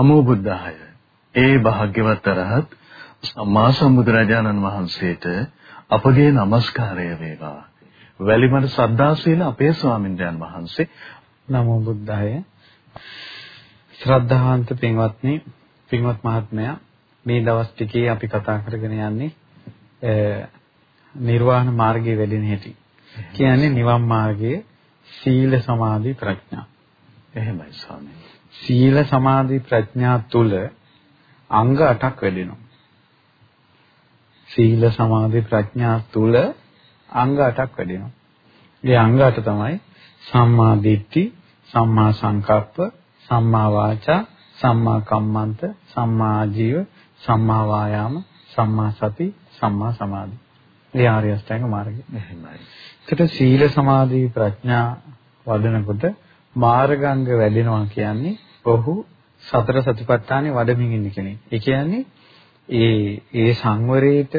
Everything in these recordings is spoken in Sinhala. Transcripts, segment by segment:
නමෝ බුද්ධාය. ඒ භාග්‍යවත් අරහත් සම්මා සම්බුදුරජාණන් වහන්සේට අපගේ নমස්කාරය වේවා. වැලිමඩ සද්ධාසීල අපේ ස්වාමින්දයන් වහන්සේ නමෝ බුද්ධාය. ශ්‍රද්ධාවන්ත පින්වත්නි, පින්වත් මහත්මයා මේ දවස් ටිකේ අපි කතා කරගෙන යන්නේ නිර්වාණ මාර්ගයේ වැඩෙන හැටි. කියන්නේ නිවන් මාර්ගයේ සීල සමාධි ප්‍රඥා. එහෙමයි ස්වාමීනි. සීල සමාධි ප්‍රඥා තුල අංග 8ක් වැඩෙනවා. සීල සමාධි ප්‍රඥා තුල අංග 8ක් වැඩෙනවා. ඒ අංග 8 තමයි සම්මා දිට්ඨි, සම්මා සංකප්ප, සම්මා වාචා, සම්මා කම්මන්ත, සම්මා ආජීව, සම්මා වායාම, සම්මා සති, සම්මා සමාධි. ඒ ආර්ය අෂ්ටාංග මාර්ගය. එහෙමයි. ඒකට සීල සමාධි ප්‍රඥා වඩනකොට මාර්ගාංග වැඩෙනවා කියන්නේ ඔහු සතර සතිපට්ඨානෙ වඩමින් ඉන්න කෙනෙක්. ඒ කියන්නේ ඒ ඒ සංවරයේට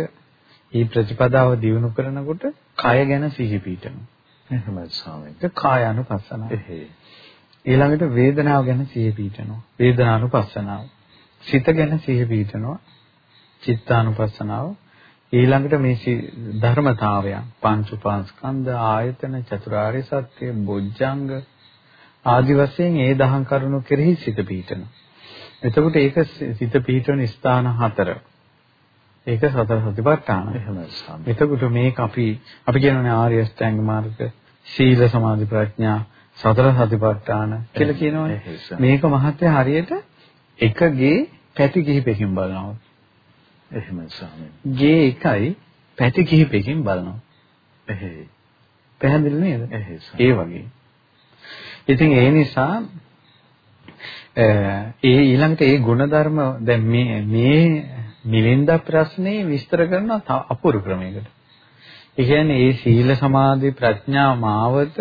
මේ ප්‍රතිපදාව දියුණු කරනකොට කය ගැන සිහි පිටනවා. එහෙමයි ස්වාමීනි. ඒක කාය අනුපස්සනාව. එහෙයි. ඊළඟට වේදනාව ගැන සිහි පිටනවා. වේදනානුපස්සනාව. සිත ගැන සිහි පිටනවා. චිත්තානුපස්සනාව. ඊළඟට මේ ධර්මතාවයන් පංච උපාස්කන්ධ ආයතන චතුරාර්ය සත්‍ය බොජ්ජංග ආදි වශයෙන් ඒ දහම් කරුණු කෙරෙහි සිත පීඨන. එතකොට ඒක සිත පීඨන ස්ථාන හතර. ඒක සතර සතිපට්ඨාන. එහෙමයි. එතකොට මේක අපි අපි කියනනේ ආර්ය අෂ්ටාංග මාර්ග සීල සමාධි ප්‍රඥා සතර සතිපට්ඨාන කියලා කියනවනේ. මේක මහත්ය හරියට එකගේ පැති කිහිපකින් බලනවා. එහෙමයි ස්වාමීනි. ගේ එකයි පැති කිහිපකින් බලනවා. එහෙයි. පැහැදිලි නේද? එහෙයි. ඒ වගේ. ඉතින් ඒ නිසා ඒ ඊළඟට ඒ ಗುಣධර්ම දැන් මේ මේ මිලින්ද ප්‍රශ්නේ විස්තර කරන අපූර්ව ක්‍රමයකට. ඒ කියන්නේ ඒ සීල සමාධි ප්‍රඥා මාවත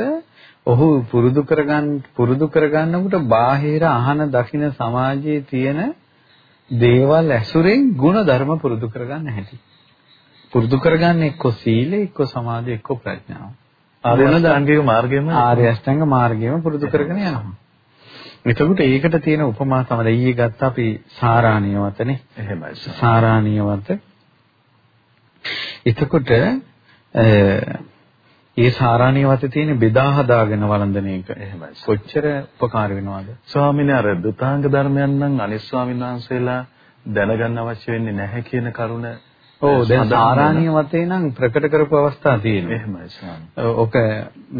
ඔහු පුරුදු කරගන්න පුරුදු කරගන්නකොට බාහිර අහන දකින සමාජයේ තියෙන දේවල් ඇසුරෙන් ගුණ ධර්ම පුරුදු කරගන්න හැටි. පුරුදු කරගන්න එක්ක සීලය එක්ක සමාධිය එක්ක ප්‍රඥාව. ආර්ය අෂ්ටාංගික මාර්ගයම ආර්ය අෂ්ටාංග මාර්ගයම පුරුදු කරගෙන යනවා. එතකොට ඒකට තියෙන උපමා තමයි ඊයේ ගත්ත අපි සාරාණියවතනේ. එහෙමයි. සාරාණියවත. එතකොට ඒ සාරාණියවත තියෙන බෙදා හදාගෙන වළඳන එක. එහෙමයි. කොච්චර උපකාර වෙනවද? ස්වාමීනි අර දුතාංග ධර්මයන් නම් අනිත් ස්වාමීන් වහන්සේලා දැනගන්න අවශ්‍ය වෙන්නේ නැහැ කියන කරුණ ඔව් දැන් සාරාණීය වතේ නම් ප්‍රකට කරපු අවස්ථා තියෙනවා. එහෙමයි ස්වාමී. ඔක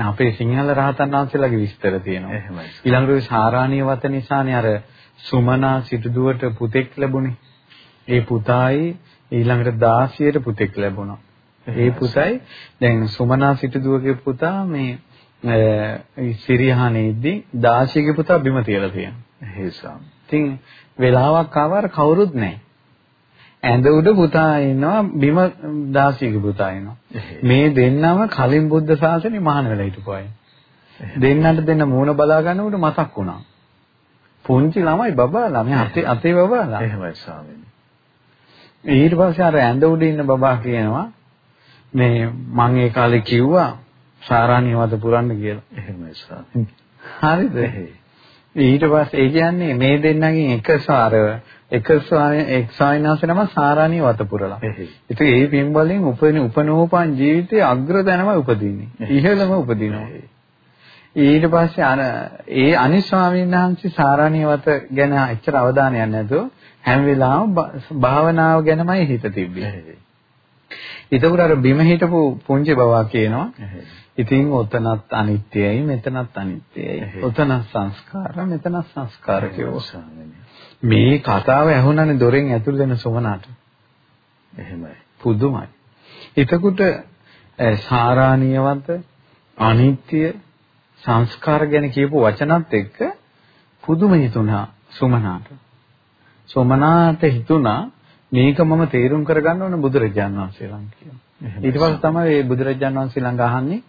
අපේ සිංහල රහතන් වහන්සේලාගේ විස්තර තියෙනවා. එහෙමයි. ඊළඟට සාරාණීය වත නිසානේ අර සුමනා සිටුදුවට පුතෙක් ලැබුණේ. ඒ පුතායි ඊළඟට දාසියට පුතෙක් ලැබුණා. ඒ පුතයි දැන් සුමනා සිටුදුවගේ පුතා මේ සිරියහනේදී දාසියගේ පුතා බිම තියලා තියෙනවා. එහෙයි ස්වාමී. ඉතින් වෙලාවක් ආවර කවුරුත් නැහැ. ඇඳ උඩ පුතා ඉන්නවා බිම දාසියගේ පුතා ඉන්නවා. මේ දෙන්නම කලින් බුද්ධ ශාසනේ මහාන වෙලා හිටපු අය. දෙන්නට දෙන්න මූණ බලා ගන්නකොට මතක් වුණා. පුංචි ළමයි බබාලා මේ අතේ අතේ බබාලා. එහෙමයි ස්වාමීනි. ඊට පස්සේ අර ඇඳ උඩ ඉන්න බබා කියනවා මේ මං ඒ කාලේ කිව්වා සාරාණියවද පුරන්න කියලා. එහෙමයි ස්වාමීනි. හරිද? ඊට පස්සේ ඒ කියන්නේ මේ දෙන්නගෙන් එක සාර එක ස්වාමීන් එක් ස්වාමීන් නම සාරාණී වතපුරලා. ඉතින් ඒ පින් වලින් උපන උපනෝපන් ජීවිතයේ අග්‍ර දැනම උපදින්නේ. ඉහළම උපදිනවා. ඊට පස්සේ අර ඒ අනිත් ස්වාමීන් වහන්සේ සාරාණී වත ගැන එච්චර අවධානයක් නැතුව හැම වෙලාවෙම භාවනාව ගැනමයි හිත තිබ්බේ. එතකොට අර බිම හිටපු පුංචි බවා කියනවා ඉතින් ඔතනත් අනිත්‍යයි මෙතනත් අනිත්‍යයි. ඔතන සංස්කාර මෙතන සංස්කාර. මේ කතාව ඇහුණානේ දොරෙන් ඇතුල් වෙන සොමනාට. එහෙමයි. පුදුමයි. එතකොට සාරාණීයවන්ත අනිත්‍ය සංස්කාර ගැන කියපු වචනත් එක්ක පුදුම හිතුණා සුමනාට. සොමනාට හිතුණා මේක මම තේරුම් කරගන්න ඕන බුදුරජාණන් වහන්සේ ළඟ කියලා. ඊට පස්සේ තමයි මේ බුදුරජාණන් වහන්සේ ළඟ අහන්නේ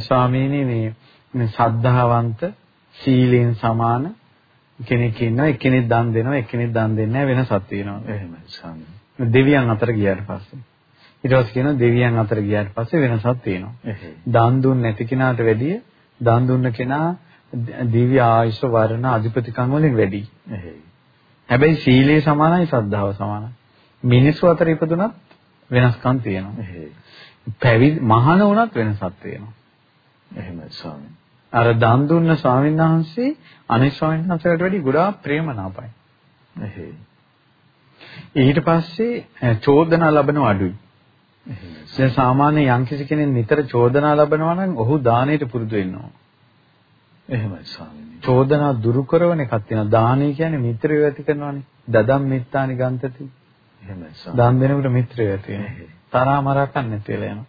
ස්වාමීනි මේ සද්ධාවන්ත සීලෙන් සමාන කෙනෙක් ඉන්නවා එක්කෙනෙක් දන් දෙනවා එක්කෙනෙක් දන් දෙන්නේ නැහැ වෙනසක් තියෙනවා. එහෙමයි ස්වාමීනි. දෙවියන් අතර ගියාට පස්සේ ඊට පස්සේ කියනවා දෙවියන් අතර ගියාට පස්සේ වෙනසක් තියෙනවා. දන් දුන්නේ නැති කෙනාට වැඩිය දන් දුන්න කෙනා දිව්‍ය ආයුෂ වර්ණ අධිපතිකම් වලින් වැඩි. හැබැයි සීලය සමානයි ශ්‍රද්ධාව සමානයි. මිනිස්සු අතර ඉපදුනත් වෙනස්කම් තියෙනවා. පැවිදි මහාන වුණත් වෙනසක් තියෙනවා. එහෙමයි ස්වාමීන්. අර දන් දුන්න ස්වාමීන් වහන්සේ අනිත් ස්වාමීන් වහන්සේලාට වැඩි ගොඩාක් ප්‍රේමනාපයි. එහෙයි. ඊට පස්සේ චෝදනා ලබන අඩුයි. එහෙමයි. දැන් සාමාන්‍ය යම්කිසි කෙනෙක් නිතර චෝදනා ලබනවා නම් ඔහු දානෙට පුරුදු වෙනවා. එහෙමයි ස්වාමීන්. චෝදනා දුරු කරන එකක් තියෙනවා. දානය කියන්නේ මිත්‍රයෝ ඇති කරනවානේ. දදම් මිත්තානි ගන්තති. එහෙමයි ස්වාමීන්. දන් දෙනකොට මිත්‍රයෝ ඇති වෙනවා. එහෙයි. තරහා මරකන් නැති වෙලා යනවා.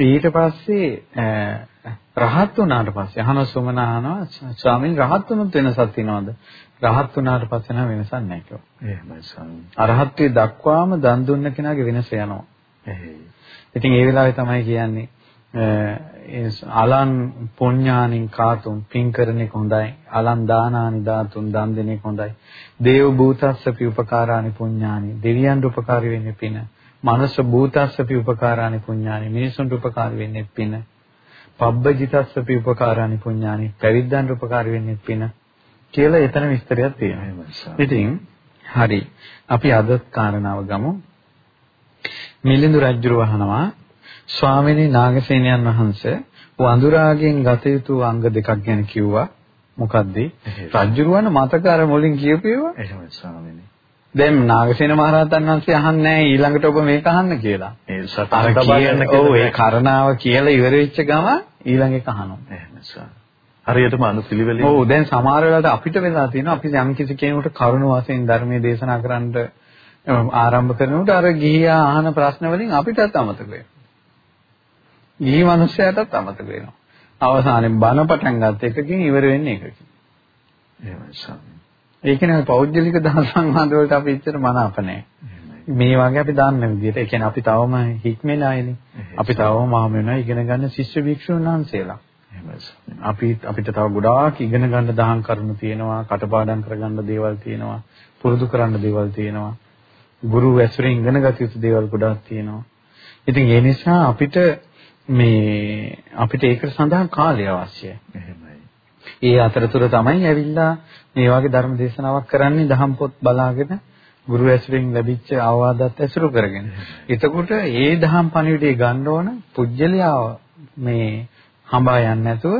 ඊට පස්සේ රහත් වුණාට පස්සේ අහන සුමන අහනවා ස්වාමීන් රහත් වුණොත් වෙනසක් තියනවද? රහත් වුණාට පස්සේ නම් වෙනසක් නැහැ කිව්වා. එහෙමයි ස්වාමීන්. අරහත්ත්වයේ දක්වාම දන් දුන්න කෙනාගේ වෙනස යනවා. එහෙයි. ඉතින් ඒ වෙලාවේ තමයි කියන්නේ අලන් පුඤ්ඤානින් කාතුම් පින් කරන එක හොඳයි. අලන් දානානි දාතුන් දන් දෙන එක හොඳයි. දේව භූතස්සපි උපකාරානි පුඤ්ඤානි. දෙවියන්ට උපකාරී වෙන්නේ පින. මනස භූතස්සපි උපකාරානි පුඤ්ඤානි. මිනිසුන්ට උපකාරී වෙන්නේ පින. පබ්බජිතස්සපි උපකාරානි පුඤ්ඤානි. පැවිද්දන්ට උපකාරී වෙන්නේ පින. කියලා එතන විස්තරයක් තියෙනවා. ඉතින් හරි. අපි අද කාරණාව ගමු. මිලිඳු රජුර වහනවා ස්වාමිනී නාගසේනයන් වහන්සේ වඳුරාගෙන් ගත යුතු අංග දෙකක් ගැන කිව්වා. මොකද්ද? රජුරවන මතක අර මුලින් කියපු ඒවා. එහෙමයි ස්වාමීන්. දැන් නාගසේන මහරහතන් වහන්සේ අහන්නේ ඊළඟට ඔබ මේක අහන්න කියලා. ඒ සතර කියන ඔව් ඒ කරණාව කියලා ඉවර වෙච්ච ගම ඊළඟ එක අහනවා. එහෙමයි. හරියටම අනුපිළිවෙලින් ඔව් දැන් සමහර වෙලාවට අපිට වෙලා තියෙනවා අපි යම් කිසි කෙනෙකුට කරුණ වශයෙන් ධර්මයේ දේශනා කරන්න ආරම්භ කරනකොට අර ගිහියා අහන ප්‍රශ්න වලින් අපිටත් අමතක වෙනවා. ගිහි මිනිස්සයාටත් අමතක වෙනවා. අවසානයේ බණ පටන් ගන්න එකකින් ඉවර වෙන්නේ එකකින්. එහෙමයි ස්වාමීන්. ඒ කියන්නේ පෞද්ගලික දහම් සංවාද වලට අපි ඉච්චර මනාප නැහැ. මේ වගේ අපි දන්න විදිහට ඒ කියන්නේ අපි තවම. එහෙයි. අපි තවම මහම වෙනවා ඉගෙන ගන්න ශිෂ්‍ය භික්ෂුන් වහන්සේලා. අපි අපිට තව ගොඩාක් ඉගෙන ගන්න දහම් කරුණු තියෙනවා, කටපාඩම් කරගන්න දේවල් තියෙනවා, පුරුදු කරන්න දේවල් තියෙනවා. ගුරු ඇසුරෙන් ඉගෙන ගත යුතු දේවල් ගොඩාක් තියෙනවා. ඉතින් ඒ නිසා අපිට මේ අපිට ඒක සඳහා කාලය අවශ්‍යයි. එහෙමයි. ඒ අතරතුර තමයි ඇවිල්ලා මේ වගේ ධර්ම දේශනාවක් කරන්නේ දහම් පොත් බලාගෙන ගුරු ඇසුරෙන් ලැබිච්ච අවවාදත් ඇසුරු කරගෙන. එතකොට ඒ දහම් පණිවිඩය ගන්න ඕන පුජ්‍යලියාව මේ හඹා යන්නේ නැතුව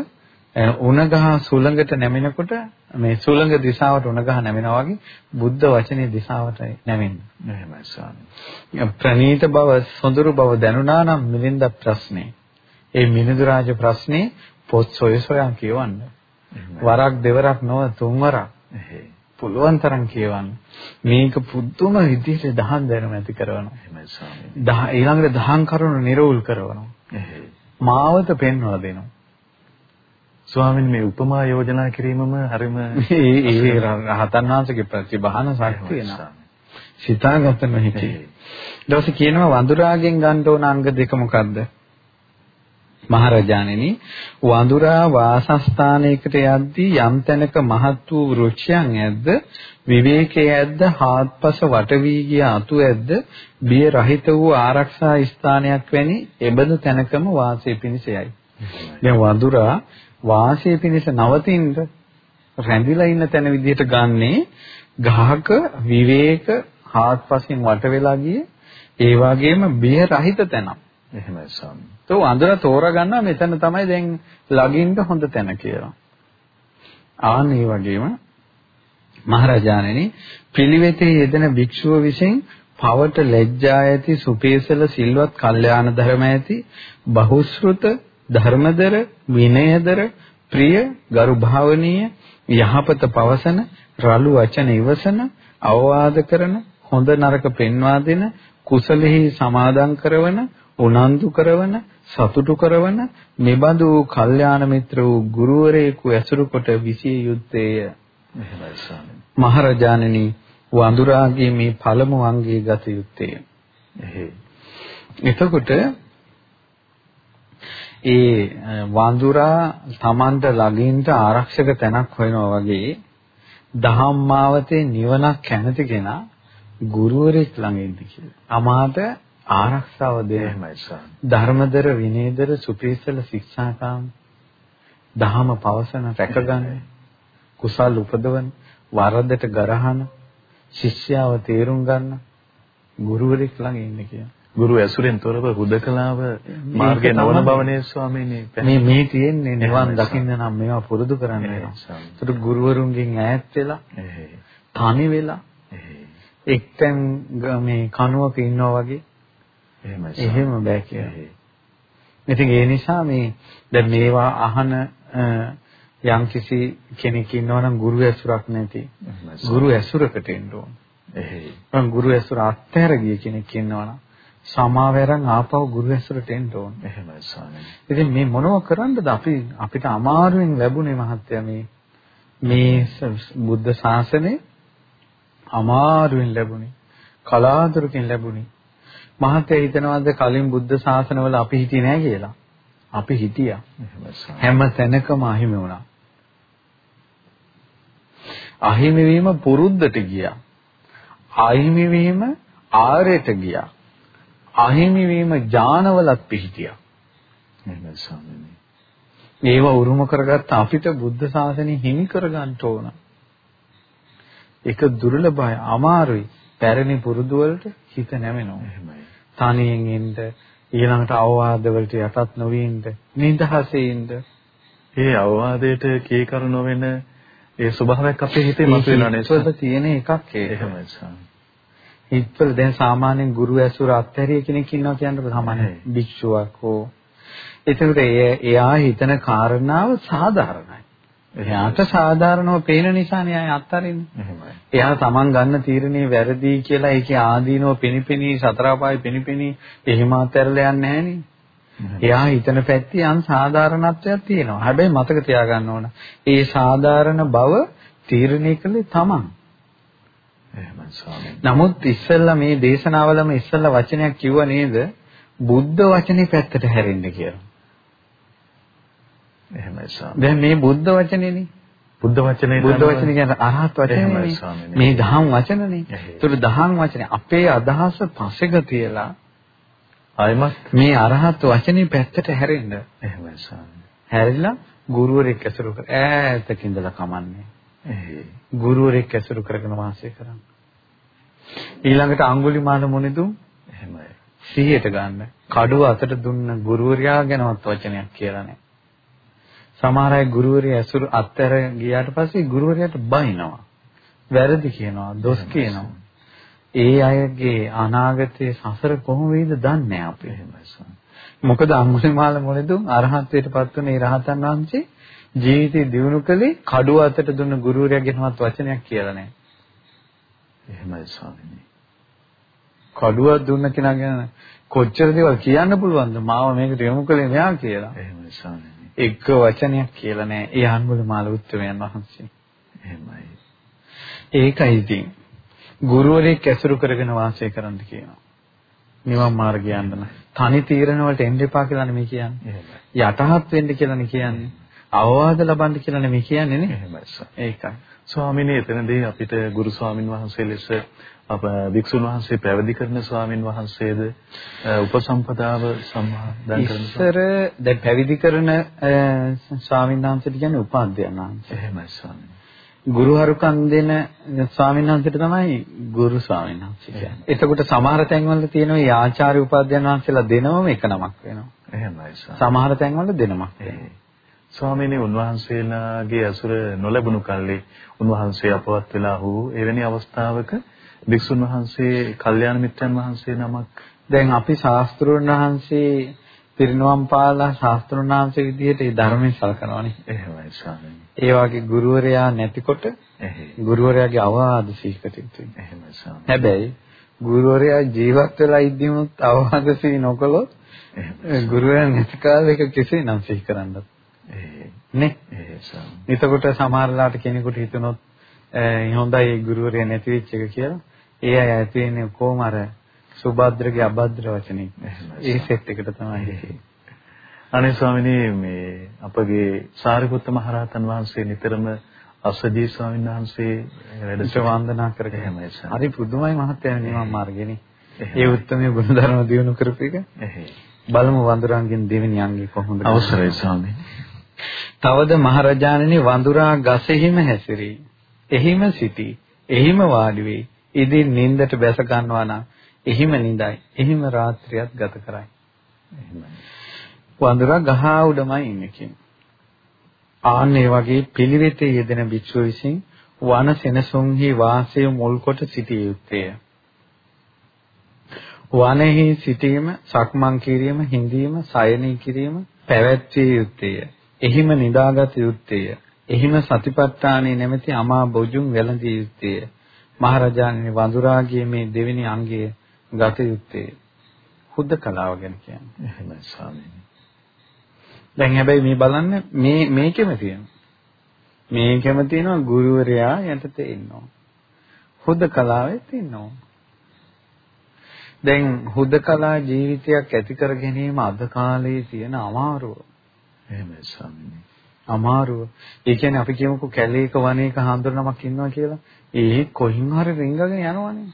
උණගහ සුළඟට නැමෙනකොට මේ සුළඟ දිශාවට උණගහ නැමෙනවා වගේ බුද්ධ වචනේ දිශාවට නැමෙන්න. එහෙමයි ස්වාමීන්. ප්‍රනීත බව සොඳුරු බව දැනුණා නම් මිලින්ද ප්‍රශ්නේ. ඒ මිනිඳු රාජ ප්‍රශ්නේ පොත් සොය සොයා කියවන්න. වරක් දෙවරක් නොව තුන්වරක්. පුළුවන් තරම් කියවන්න. මේක පුදුම විදිහට දහම් දැනුම ඇති කරනවා. එහෙමයි ස්වාමීන්. දහ ඊළඟට දහම් කරුණු නිර්වුල් කරනවා. මාවත පෙන්වලා දෙනවා. ස්වාමීන් මේ උපමා යෝජනා කිරීමම හරිම ඒ රහතන් වහන්සේගේ ප්‍රතිබහන ශක්තිය නා. සිතාගත නොහැකි. එහෙයි. ඊට පස්සේ කියනවා වඳුරාගෙන් ගන්න ඕන අංග දෙක මොකද්ද? මහරජාණෙනි වඳුරා වාසස්ථානයකට යද්දී යම් තැනක මහත් වූ වෘක්ෂයන් ඇද්ද විවේකයේ ඇද්ද හාත්පස වට වී ගිය අතු ඇද්ද බිය රහිත වූ ආරක්ෂා ස්ථානයක් වැනි එබඳු තැනකම වාසය පිණිසයයි දැන් වඳුරා වාසය පිණිස නවතින්න රැඳිලා ඉන්න තැන විදිහට ගන්නේ ගහක විවේක හාත්පසින් වට වෙලා ගියේ ඒ වගේම බිය රහිත තැනක් එහෙමයි ස්වාමීන්. તો අඳුර තෝරගන්නවා මෙතන තමයි දැන් ළඟින්ද හොඳ තැන කියලා. ආන් ඒ වගේම මහරජාණෙනි පිළිවෙතේ යෙදෙන භික්ෂුව විසින් පවට ලැජ්ජා ඇති සුපේසල සිල්වත් කල්යාණ ධර්ම ඇති බහුශෘත ධර්මදර විනයදර ප්‍රිය ගරු භාවනීය යහපත පවසන රළු වචන ඉවසන අවවාද කරන හොඳ නරක පෙන්වා දෙන කුසලෙහි සමාදන් කරවන උනන්දු කරවන සතුටු කරවන මෙබඳු කල්යාණ මිත්‍ර වූ ගුරුවරයෙකු ඇසුරු කොට විසිය යුත්තේය එහෙමයි ස්වාමීන්. මහරජාණනි වඳුරාගේ මේ පළමු අංගයේ ගත යුත්තේය. එතකොට ඒ වඳුරා Tamanට ළඟින්ට ආරක්ෂක තැනක් හොයනවා වගේ දහම්මාවතේ නිවනක් කැමති කෙනා ගුරුවරයෙක් ළඟ ඉන්න කියලා. අමාත ආරක්ෂාව දෙන එහෙමයි ස්වාමීන්. ධර්මදර විනයදර සුපීසල ශික්ෂාකාම දහම පවසන රැකගන්න කුසල් උපදවන වරදට ගරහන ශිෂ්‍යාව තේරුම් ගන්න ගුරුවරයෙක් ළඟ ඉන්න කියලා. ගුරු ඇසුරෙන් තොරව හුදකලාව මාර්ගය නවන බවනේ ස්වාමීනි. මේ මේ තියෙන්නේ නිවන් දකින්න නම් මේවා පුරුදු කරන්න වෙනවා. ඒකට ගුරුවරුන්ගෙන් ඈත් වෙලා තනි වෙලා එක්තෙන් මේ කනුවක ඉන්නවා වගේ එහෙමයි. එහෙම බෑ කියලා. ඉතින් ඒ නිසා මේ දැන් මේවා අහන යම්කිසි කෙනෙක් ඉන්නවනම් ගුරු ඇසුරක් නැති ගුරු ඇසුරකට එන්න ඕන. එහෙයි. මම ගුරු ඇසුර අත්හැර ගිය කෙනෙක් ඉන්නවනම් සමාවැරන් ආපහු ගුරු ඇසුරට එන්න ඕන. එහෙමයි ස්වාමීනි. ඉතින් මේ මොනව කරන්නද අපි අපිට අමාරුවෙන් ලැබුණේ මහත්තයා මේ මේ බුද්ධ ශාසනය අමාරුවෙන් ලැබුණේ. කලාතුරකින් ලැබුණේ. මහත්තයා හිතනවාද කලින් බුද්ධ ශාසනවල අපි හිටියේ නෑ කියලා? අපි හිටියා. හැම තැනකම අහිමි වුණා. අහිමි වීම පුරුද්දට ගියා. අහිමි වීම ආරයට ගියා. අහිමි වීම ඥානවලත් පිහිටියා. එහෙමයි ස්වාමීනි. ඒව උරුම කරගත්ත අපිට බුද්ධ ශාසනය හිමි කරගන්න ඕන. ඒක දුර්ලභයි, අමාරුයි. පැරණි පුරුදු වලට හිත නැමෙනවා. එහෙමයි. තනියෙන් ඉන්න ඊළඟට අවවාද වලට යටත් නොවී ඉන්න නිදහසේ ඉන්න. ඒ අවවාදයට කීකරු නොවන ඒ ස්වභාවයක් අපේ හිතේ මතුවෙනවා නේද? ඒක තියෙන එකක් ඒක. එහෙමයි ස්වාමී. හිතවල දැන් සාමාන්‍යයෙන් ගුරු ඇසුර අත්හැරිය කෙනෙක් ඉන්නවා කියන්නේ සාමාන්‍ය භික්ෂුවක් හෝ එතකොට එයා හිතන කාරණාව සාධාරණයි. එයාට සාධාරණව පේන නිසානේ අය අත්හරින්නේ. එයා තමන් ගන්න තීරණේ වැරදි කියලා ඒකේ ආදීනව පිනිපිනි සතර අපායි පිනිපිනි එහෙම අත්හැරලා යන්නේ නැහනේ. එයා හිතන පැත්තේ යම් සාධාරණත්වයක් තියෙනවා. හැබැයි මතක තියාගන්න ඕන. ඒ සාධාරණ බව තීරණය කළේ තමන්. නමුත් ඉස්සෙල්ලා මේ දේශනාවලම ඉස්සෙල්ලා වචනයක් කිව්ව නේද? බුද්ධ වචනේ පැත්තට හැරෙන්න කියලා. එහෙමයි ස්වාමීනි. දැන් මේ බුද්ධ වචනේනේ. බුද්ධ වචනේ බුද්ධ වචනේ කියන්නේ අරහත් වචනේනේ. මේ දහම් වචනනේ. ඒතර දහම් වචනේ අපේ අදහස පසෙක තියලා ආයමත් මේ අරහත් වචනේ පැත්තට හැරෙන්න. එහෙමයි ස්වාමීනි. හැරිලා ගුරුවරයෙක් ඇසුරු කර ඈතක ඉඳලා කමන්නේ. ගුරුවරයෙක් ඇසුරු කරගෙන වාසය කරන්න. ඊළඟට අඟුලිමාල මොනිදුම් එහෙමයි. සිහියට ගන්න. කඩුව අතට දුන්න ගුරුවරයා ගැනවත් වචනයක් කියලා නැහැ. සමහර අය ගුරුවරයා ඇසුරු අත්තර ගියාට පස්සේ ගුරුවරයාට බයිනවා. වැරදි කියනවා, දොස් කියනවා. ඒ අයගේ අනාගතයේ සසර කොහොම වෙයිද දන්නේ අපි. එහෙමයි. මොකද අඟුලිමාල මොලෙදුන් අරහත්ත්වයට පත් වුණේ රහතන් වහන්සේ ජීවිතේ දියුණු කළේ කඩුව අතට දුන්න ගුරුවරයා ගැනවත් වචනයක් කියලා නැහැ. එහෙමයි ස්වාමීනි. කඩුවක් දුන්න කෙනා ගැන කොච්චර දේවල් කියන්න පුළුවන්ද මාව මේකට යොමු කළේ මෙයා කියලා. එහෙමයි ස්වාමීනි. එක වචනයක් කියලා නෑ. ඒ අඟුලිමාල උත්තරයන් වහන්සේ. එහෙමයි. ඒකයි ඉතින් ගුරුවරයෙක් ඇසුරු කරගෙන වාසය කරන්න කියනවා. නිවන් මාර්ගය යන්න තනි තීරණ වලට එන්න එපා කියලා නෙමෙයි කියන්නේ. යටහත් වෙන්න කියලානේ කියන්නේ. අවවාද ලබන්න කියලා නෙමෙයි කියන්නේ නේ. ඒකයි. ස්වාමීනි එතනදී අපිට ගුරු ස්වාමින් වහන්සේ ලෙස අප වික්ෂුන් වහන්සේ පැවිදි කරන ස්වාමින් වහන්සේද උපසම්පදාව සම්මාදන් කරන ඉස්සර දැන් පැවිදි කරන ස්වාමින් වහන්සේට කියන්නේ උපාධ්‍යයන් වහන්සේ. එහෙමයි ස්වාමීනි. ගුරුහරුකම් දෙන ස්වාමීන් වහන්සේට තමයි ගුරු ස්වාමීන් වහන්සේ කියන්නේ. එතකොට සමහර තැන්වල තියෙනවා මේ ආචාර්ය උපාධ්‍යයන් වහන්සේලා දෙනවම එක නමක් වෙනවා. එහෙමයි සමහර තැන්වල දෙනමක් වෙනවා. ස්වාමීනි උන්වහන්සේලාගේ අසුර නොලැබුණු කල්ලි උන්වහන්සේ අපවත් වෙලා වූ එවැනි අවස්ථාවක වික්ෂුන් වහන්සේ කල්යාණ මිත්‍රයන් වහන්සේ නමක් දැන් අපි ශාස්ත්‍රඥ වහන්සේ පිරිනවම් පාලා ශාස්ත්‍රඥ වහන්සේ විදිහට ඒ ධර්මයෙන් සලකනවානේ. එහෙමයි ස්වාමීනි. ඒ වගේ ගුරුවරයා නැතිකොට ගුරුවරයාගේ අවවාද සීකට යුතුයි. එහෙමයි ස්වාමීනි. හැබැයි ගුරුවරයා ජීවත් වෙලා ඉද්දිමුත් අවවාද සී නොකළොත් ගුරුවරයා නැති කාලෙක කෙසේ නම් සිහි කරන්නද? නේ? එතකොට සමහරලාට කෙනෙකුට හිතුනොත් හොඳයි ගුරුවරයා නැති වෙච්ච එක කියලා ඒ අය ඇති වෙන්නේ කොහොම අර සුභද්‍රගේ අභද්‍ර වචනේ. ඒ සෙට් එකට තමයි. අනේ ස්වාමිනේ මේ අපගේ සාරිපුත්ත මහරහතන් වහන්සේ නිතරම අසජී ස්වාමීන් වහන්සේ වැඩට වන්දනා කරගෙන හරි පුදුමයි මහත්යන නිවන් මාර්ගයනේ. ඒ උත්තරමයේ ගුණධර්ම දිනු කරපු එක. බලමු වඳුරන්ගෙන් දෙවෙනි අංගේ කොහොමද? අවසරයි ස්වාමීනි. තවද මහරජාණනි වඳුරා ගසෙහිම හැසිරී එහිම සිටි. එහිම වාඩි වෙයි. ඉදින් නින්දට බැස ගන්නවා නම් එහිම නිඳයි. එහිම රාත්‍රියත් ගත කරයි. එහෙමයි. වඳුරා ගහ උඩමයි ඉන්නේ කියන්නේ. ආන් ඒ වගේ පිළිවෙතේ යෙදෙන භික්ෂුව විසින් වන සෙනසුන්හි වාසය මුල් කොට සිටිය යුත්තේය. වනෙහි සිටීම, සක්මන් කිරීම, හිඳීම, සයනී කිරීම පැවැත්විය යුත්තේය. එහිම නිදාගත යුත්තේය. එහිම සතිපට්ඨානේ නැමැති අමා බොජුන් වැළඳිය යුත්තේය. මහරජාණන් වඳුරාගේ මේ දෙවෙනි අංගය ගත යුත්තේ හුදකලාව ගැන කියන්නේ. එහෙමයි ස්වාමීනි. දැන් හැබැයි මේ බලන්න මේ මේකෙම තියෙනවා. මේකෙම තියෙනවා ගුරුවරයා යටතේ ඉන්නවා. හුදකලාවෙත් ඉන්නවා. දැන් හුදකලා ජීවිතයක් ඇති කර ගැනීම අද කාලේ තියෙන අමාරුව. එහෙමයි ස්වාමීනි. අමාරුව. ඒ කියන්නේ අපි කියමුකෝ කැලේක වනයේක හඳුනනමක් ඉන්නවා කියලා. ඒ කොහින් හරි රිංගගෙන යනවනේ.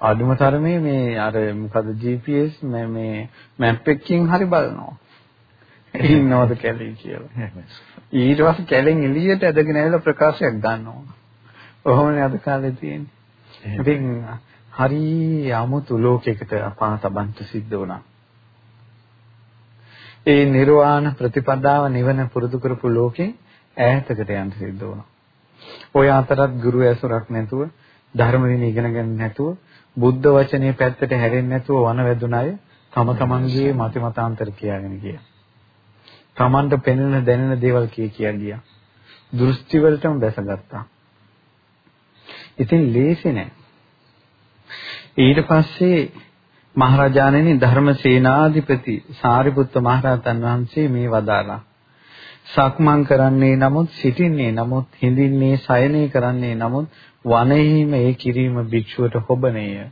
අඩුම තරමේ මේ අර මොකද GPS මේ මේ මැප් එකකින් හරි බලනවා. ඉන්නවද කැලේ කියලා. ඊට පස්සේ කැලෙන් එළියට ඇදගෙන ඇවිල්ලා ප්‍රකාශයක් ගන්නවා. ඔහොමනේ අද කාලේ තියෙන්නේ. ඉතින් හරි 아무තු ලෝකයකට අපා තබන්ට සිද්ධ වුණා. ඒ නිර්වාණ ප්‍රතිපදාව නිවන පුරුදු කරපු ලෝකේ ඈතකට යන්න සිද්ධ වුණා. ඔය අතරත් ගුරු ඇසුරක් නැතුව ධර්ම විනය ඉගෙන ගන්න නැතුව බුද්ධ වචනේ පැත්තට හැරෙන්නේ නැතුව වන වැදුන අය තම තමන්ගේ මත මතාන්තර කියාගෙන ගියා. තමන්ට පෙනෙන දැනෙන දේවල් කිය කියා ගියා. දෘෂ්ටි වලටම බැසගත්තා. ඉතින් ලේසි නෑ. ඊට පස්සේ මහරජාණෙනි ධර්මසේනාධිපති සාරිපුත්ත මහරහතන් වහන්සේ මේ වදාලා. සක්මන් කරන්නේ නමුත් සිටින්නේ නමුත් හිඳින්නේ සයනේ කරන්නේ නමුත් වනයේම ඒ කිරීම භික්ෂුවට හොබනේය.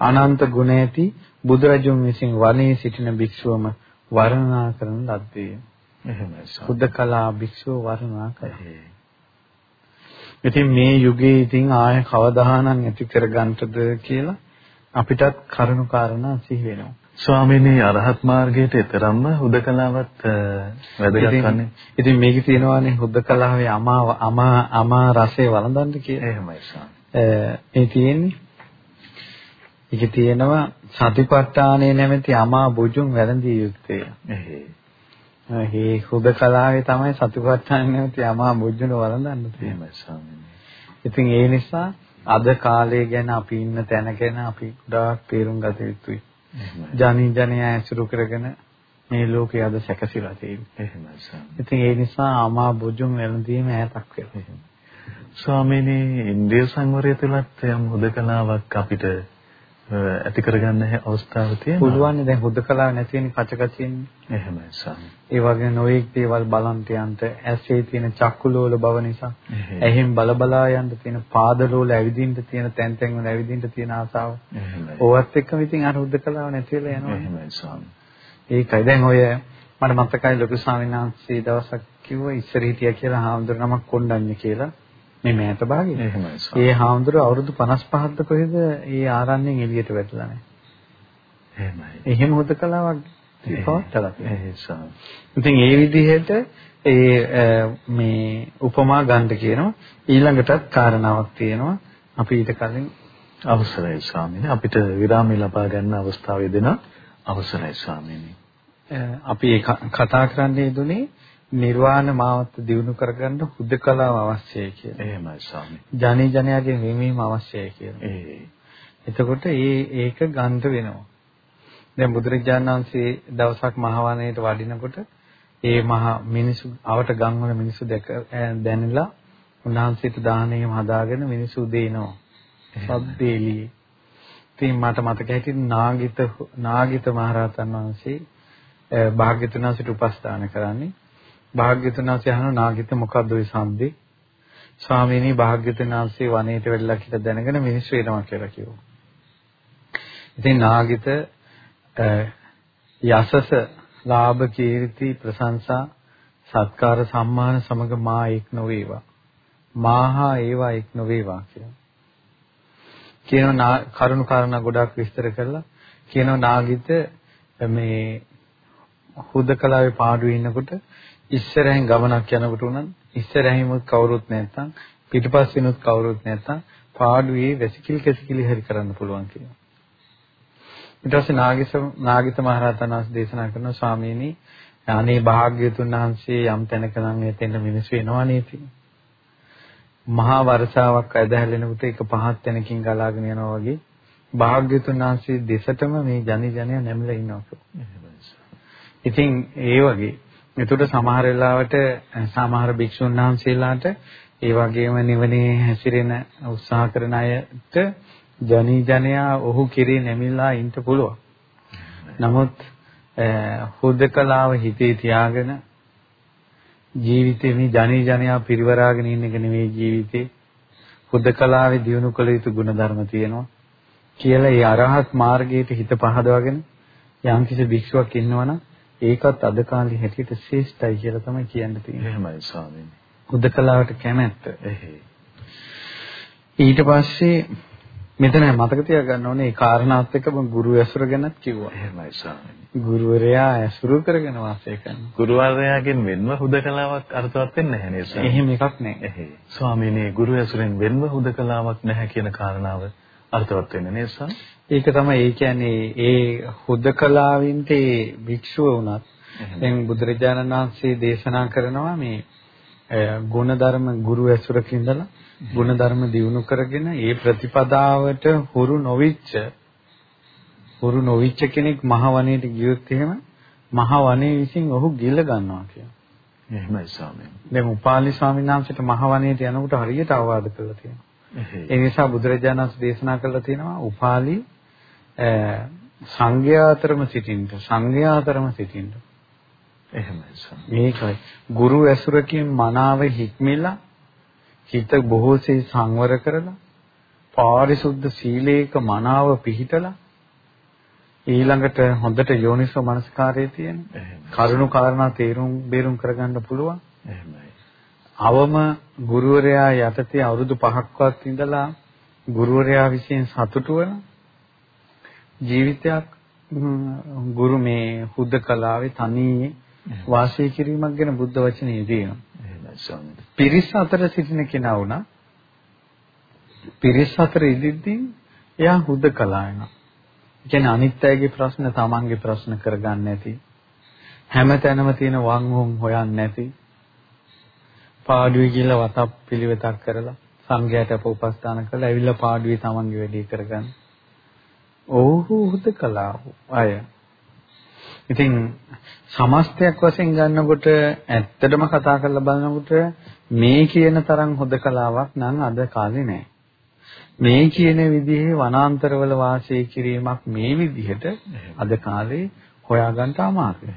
අනන්ත ගුණ ඇති බුදුරජුන් විසින් වනයේ සිටින භික්ෂුවම වර්ණනා කරන ලද්දේ. එහෙමයි. සුද්ධකලා භික්ෂුව වර්ණනා කරේ. ඉතින් මේ යුගයේ ඉතින් ආය කවදාහනම් ඇති කරගන්නටද කියලා අපිටත් කරුණු කාරණා සිහි වෙනවා. ස්වාමීනි අරහත් මාර්ගයට එතරම්ම හුදකලාවත් වැදගත් වන්නේ. ඉතින් මේකේ තියෙනවානේ හුදකලාවේ අමා අමා අමා රසය වළඳන්න කියලා. එහෙමයි ස්වාමී. ඒ තියෙන්නේ. ඒකේ තියෙනවා සතිපට්ඨානයේ නැමැති අමා බුජුන් වැළඳිය යුත්තේ. එහේ. මේ හුදකලාවේ තමයි සතිපට්ඨාන නැමැති අමා බුජුන වළඳන්න තියෙන්නේ ස්වාමීනි. ඉතින් ඒ නිසා අද කාලය ගැන අපි ඉන්න තැන ගැන අපි ගොඩාක් තේරුම් ගත යුතුයි. ජනී ජනයා ඇසුරු කරගෙන මේ ලෝකයේ අද සැකසීලා තියෙන්නේ. ඉතින් ඒ නිසා ආමා බුදුන් වැළඳීම ඈතක් වෙලා. ස්වාමීනි ඉන්ද්‍රිය සංවරය තුලත් යම් හුදකලාවක් අපිට ඇති කරගන්න අවස්ථාව තියෙනවා. පුළුවන් දැන් හුදකලාව නැති වෙන කචකචින්නේ. එහෙමයි ස්වාමී. ඒ වගේ නොයෙක් දේවල් බලන්ට යන්ට ඇසේ තියෙන චක්කුලෝල බව නිසා එහෙන් බල බලා යන්න තියෙන පාදලෝල ඇවිදින්න තියෙන තැන් තැන් වල ඇවිදින්න තියෙන ආසාව. එහෙමයි. ඕවත් එක්කම ඉතින් අර හුදකලාව නැති වෙලා යනවා. එහෙමයි ස්වාමී. ඒකයි දැන් ඔය මට මතකයි ලොකු ස්වාමීන් වහන්සේ දවසක් කිව්වා ඉස්සර හිටියා කියලා හාමුදුරනමක් කොණ්ඩඤ්ඤ කියලා. මේ මෑත භාගේ. එහෙමයි. ඒ හාමුදුරුවෝ අවුරුදු 55ක්ද කොහෙද ඒ ආරණ්‍යෙන් එළියට වැටලා නැහැ. එහෙමයි. එහෙම හොදකලාවක් පවත්තලා තියෙනවා. ඉතින් ඒ විදිහට ඒ මේ උපමා ගන්න කියනවා ඊළඟටත් කාරණාවක් තියෙනවා අපි ඊට කලින් අවසරයි ස්වාමීනි අපිට විරාමය ලබා ගන්න අවස්ථාව දෙන අවසරයි ස්වාමීනි. අපි කතා කරන්නේ දුනේ නිර්වාණ මාවත දිනු කරගන්න හුදකලාව අවශ්‍යයි කියලා. එහෙමයි ස්වාමී. ජනී ජනයාගේ නිවීම අවශ්‍යයි කියලා. එතකොට ඒ ඒක ගන්ධ වෙනවා. දැන් බුදුරජාණන් වහන්සේ දවසක් මහවණේට වඩිනකොට ඒ මහ මිනිසු අවට ගම් වල මිනිසු දැක දැනලා උන්වහන්සේට දානෙම හදාගෙන මිනිසු දෙනවා. සද්දේලියේ. ඉතින් මට මතක හිටින් නාගිත නාගිත මහරහතන් වහන්සේ භාග්‍යතුන් වහන්සේට උපස්ථාන කරන්නේ භාග්‍යතුන් වහන්සේ අහන නාගිත මොකද්ද ওই සම්දේ? ස්වාමීනි භාග්‍යතුන් වහන්සේ වනයේට වෙලා කියලා දැනගෙන මිනිස්සු එනවා කියලා කිව්වා. ඉතින් නාගිත යසස ලාභ කීර්ති ප්‍රශංසා සත්කාර සම්මාන සමග මා එක් නොවේවා. මාහා ඒවා එක් නොවේවා කියලා. කියනවා කරුණු කාරණා ගොඩක් විස්තර කරලා කියනවා නාගිත මේ හුදකලාවේ පාඩුවේ ඉන්නකොට ඉස්සරහින් ගමනක් යනකොට උනත් ඉස්සරහිමුත් කවුරුත් නැත්තම් පිටිපස්සිනුත් කවුරුත් නැත්තම් පාඩුවේ වැසිකිලි කැසිකිලි හරි කරන්න පුළුවන් කියනවා. ඊට පස්සේ නාගිස නාගිත මහරහතන් වහන්සේ දේශනා කරන ස්වාමීනි අනේ භාග්‍යතුන් වහන්සේ යම් තැනක නම් එතෙන් මිනිස්සු එනවා නේද? මහා වර්ෂාවක් ඇදහැලෙනකොට ඒක පහත් තැනකින් ගලාගෙන යනවා වගේ භාග්‍යතුන් වහන්සේ දෙසටම මේ ජනි ජනය නැමිලා ඉන්නවා. ඉතින් ඒ වගේ එතකොට සමහර වෙලාවට සමහර භික්ෂුන් වහන්සේලාට ඒ වගේම නිවනේ හැසිරෙන උත්සාහ කරන අයට ජනී ජනයා ඔහු කිරේ නැමිලා ඉන්න පුළුවන්. නමුත් හුදකලාව හිතේ තියාගෙන ජීවිතේ මේ ජනී ජනයා පිරිවරාගෙන ඉන්න එක නෙවෙයි ජීවිතේ. හුදකලාවේ දියුණු කළ යුතු ගුණධර්ම තියෙනවා. කියලා ඒ අරහත් මාර්ගයට හිත පහදවගෙන යම්කිසි භික්ෂුවක් ඉන්නවනම් ඒකත් අද කාලේ හැටියට ශ්‍රේෂ්ඨයි කියලා තමයි කියන්න තියෙන්නේ. එහෙමයි ස්වාමීනි. හුදකලාවට කැමැත්ත. ඊට පස්සේ මෙතන මතක තියාගන්න ඕනේ ඒ කාරණාත් එක්ක මම ගුරු ඇසුර ගැනත් කිව්වා. එහෙමයි ස්වාමීනි. ගුරුවරයා ඇසුරු කරගෙන වාසය කරනවා. ගුරුවරයාගෙන් වෙන්ව හුදකලාවක් අර්ථවත් වෙන්නේ නැහැ නේද? එහෙම එකක් නැහැ. එහෙයි. ස්වාමීනි ගුරු ඇසුරෙන් වෙන්ව හුදකලාවක් නැහැ කියන කාරණාව අර්ථවත් වෙන්නේ නේද සර්? ඒක තමයි ඒ කියන්නේ ඒ හුදකලාවින්ට ඒ භික්ෂුව වුණත් දැන් බුදුරජාණන් වහන්සේ දේශනා කරනවා මේ ගුණධර්ම ගුරු ඇසුරක ඉඳලා ගුණධර්ම දියුණු කරගෙන ඒ ප්‍රතිපදාවට හුරු නොවිච්ච හුරු නොවිච්ච කෙනෙක් මහ වනයේට ගියොත් එහෙම මහ වනයේ විසින් ඔහු ගිල ගන්නවා කියනවා. එහෙමයි ස්වාමීන්. දැන් උපාලි ස්වාමීන් වහන්සේට මහ වනයේට යනකොට හරියට අවවාද කළා තියෙනවා. ඒ නිසා බුදුරජාණන් වහන්සේ දේශනා කළා තියෙනවා උපාලි සංඝයා අතරම සිටින්න සංඝයා අතරම සිටින්න. එහෙමයි මේකයි. ගුරු ඇසුරකින් මනාව හික්මිලා හිත බොහෝසේ සංවර කරලා පාරිශුද්ධ සීලේක මනාව පිහිටලා ඊළඟට හොඳට යෝනිසෝ මනස්කාරයේ තියෙන කරුණු කාරණා තේරුම් බේරුම් කරගන්න පුළුවන්. එහෙමයි. අවම ගුරුවරයා යටතේ අවුරුදු 5ක්වත් ඉඳලා ගුරුවරයා විසින් සතුටු වෙන ජීවිතයක් ගුරු මේ හුදකලාවේ තනියේ වාසය කිරීමක් ගැන බුද්ධ වචනේ තියෙනවා. පිරිස් අතර සිටින කෙනා වුණා පිරිස් අතර ඉදිද්දී එයා හුදකලා වෙනවා. කියන්නේ අනිත් අයගේ ප්‍රශ්න තමන්ගේ ප්‍රශ්න කරගන්න නැති හැමතැනම තියෙන වං වුන් හොයන්නේ නැති පාඩුවේ කියලා වතක් පිළිවෙතක් කරලා සංඝයාට අප උපස්ථාන කරලා ඇවිල්ලා පාඩුවේ තමන්ගේ වැඩේ කරගන්න. ඔව්හු හුදකලා අය. ඉතින් සමස්තයක් වශයෙන් ගන්නකොට ඇත්තටම කතා කරලා බලනකොට මේ කියන තරම් හුදකලාවක් නම් අද කාලේ නැහැ. මේ කියන විදිහේ වනාන්තරවල වාසය කිරීමක් මේ විදිහට අද කාලේ හොයාගන්න අමාරුයි.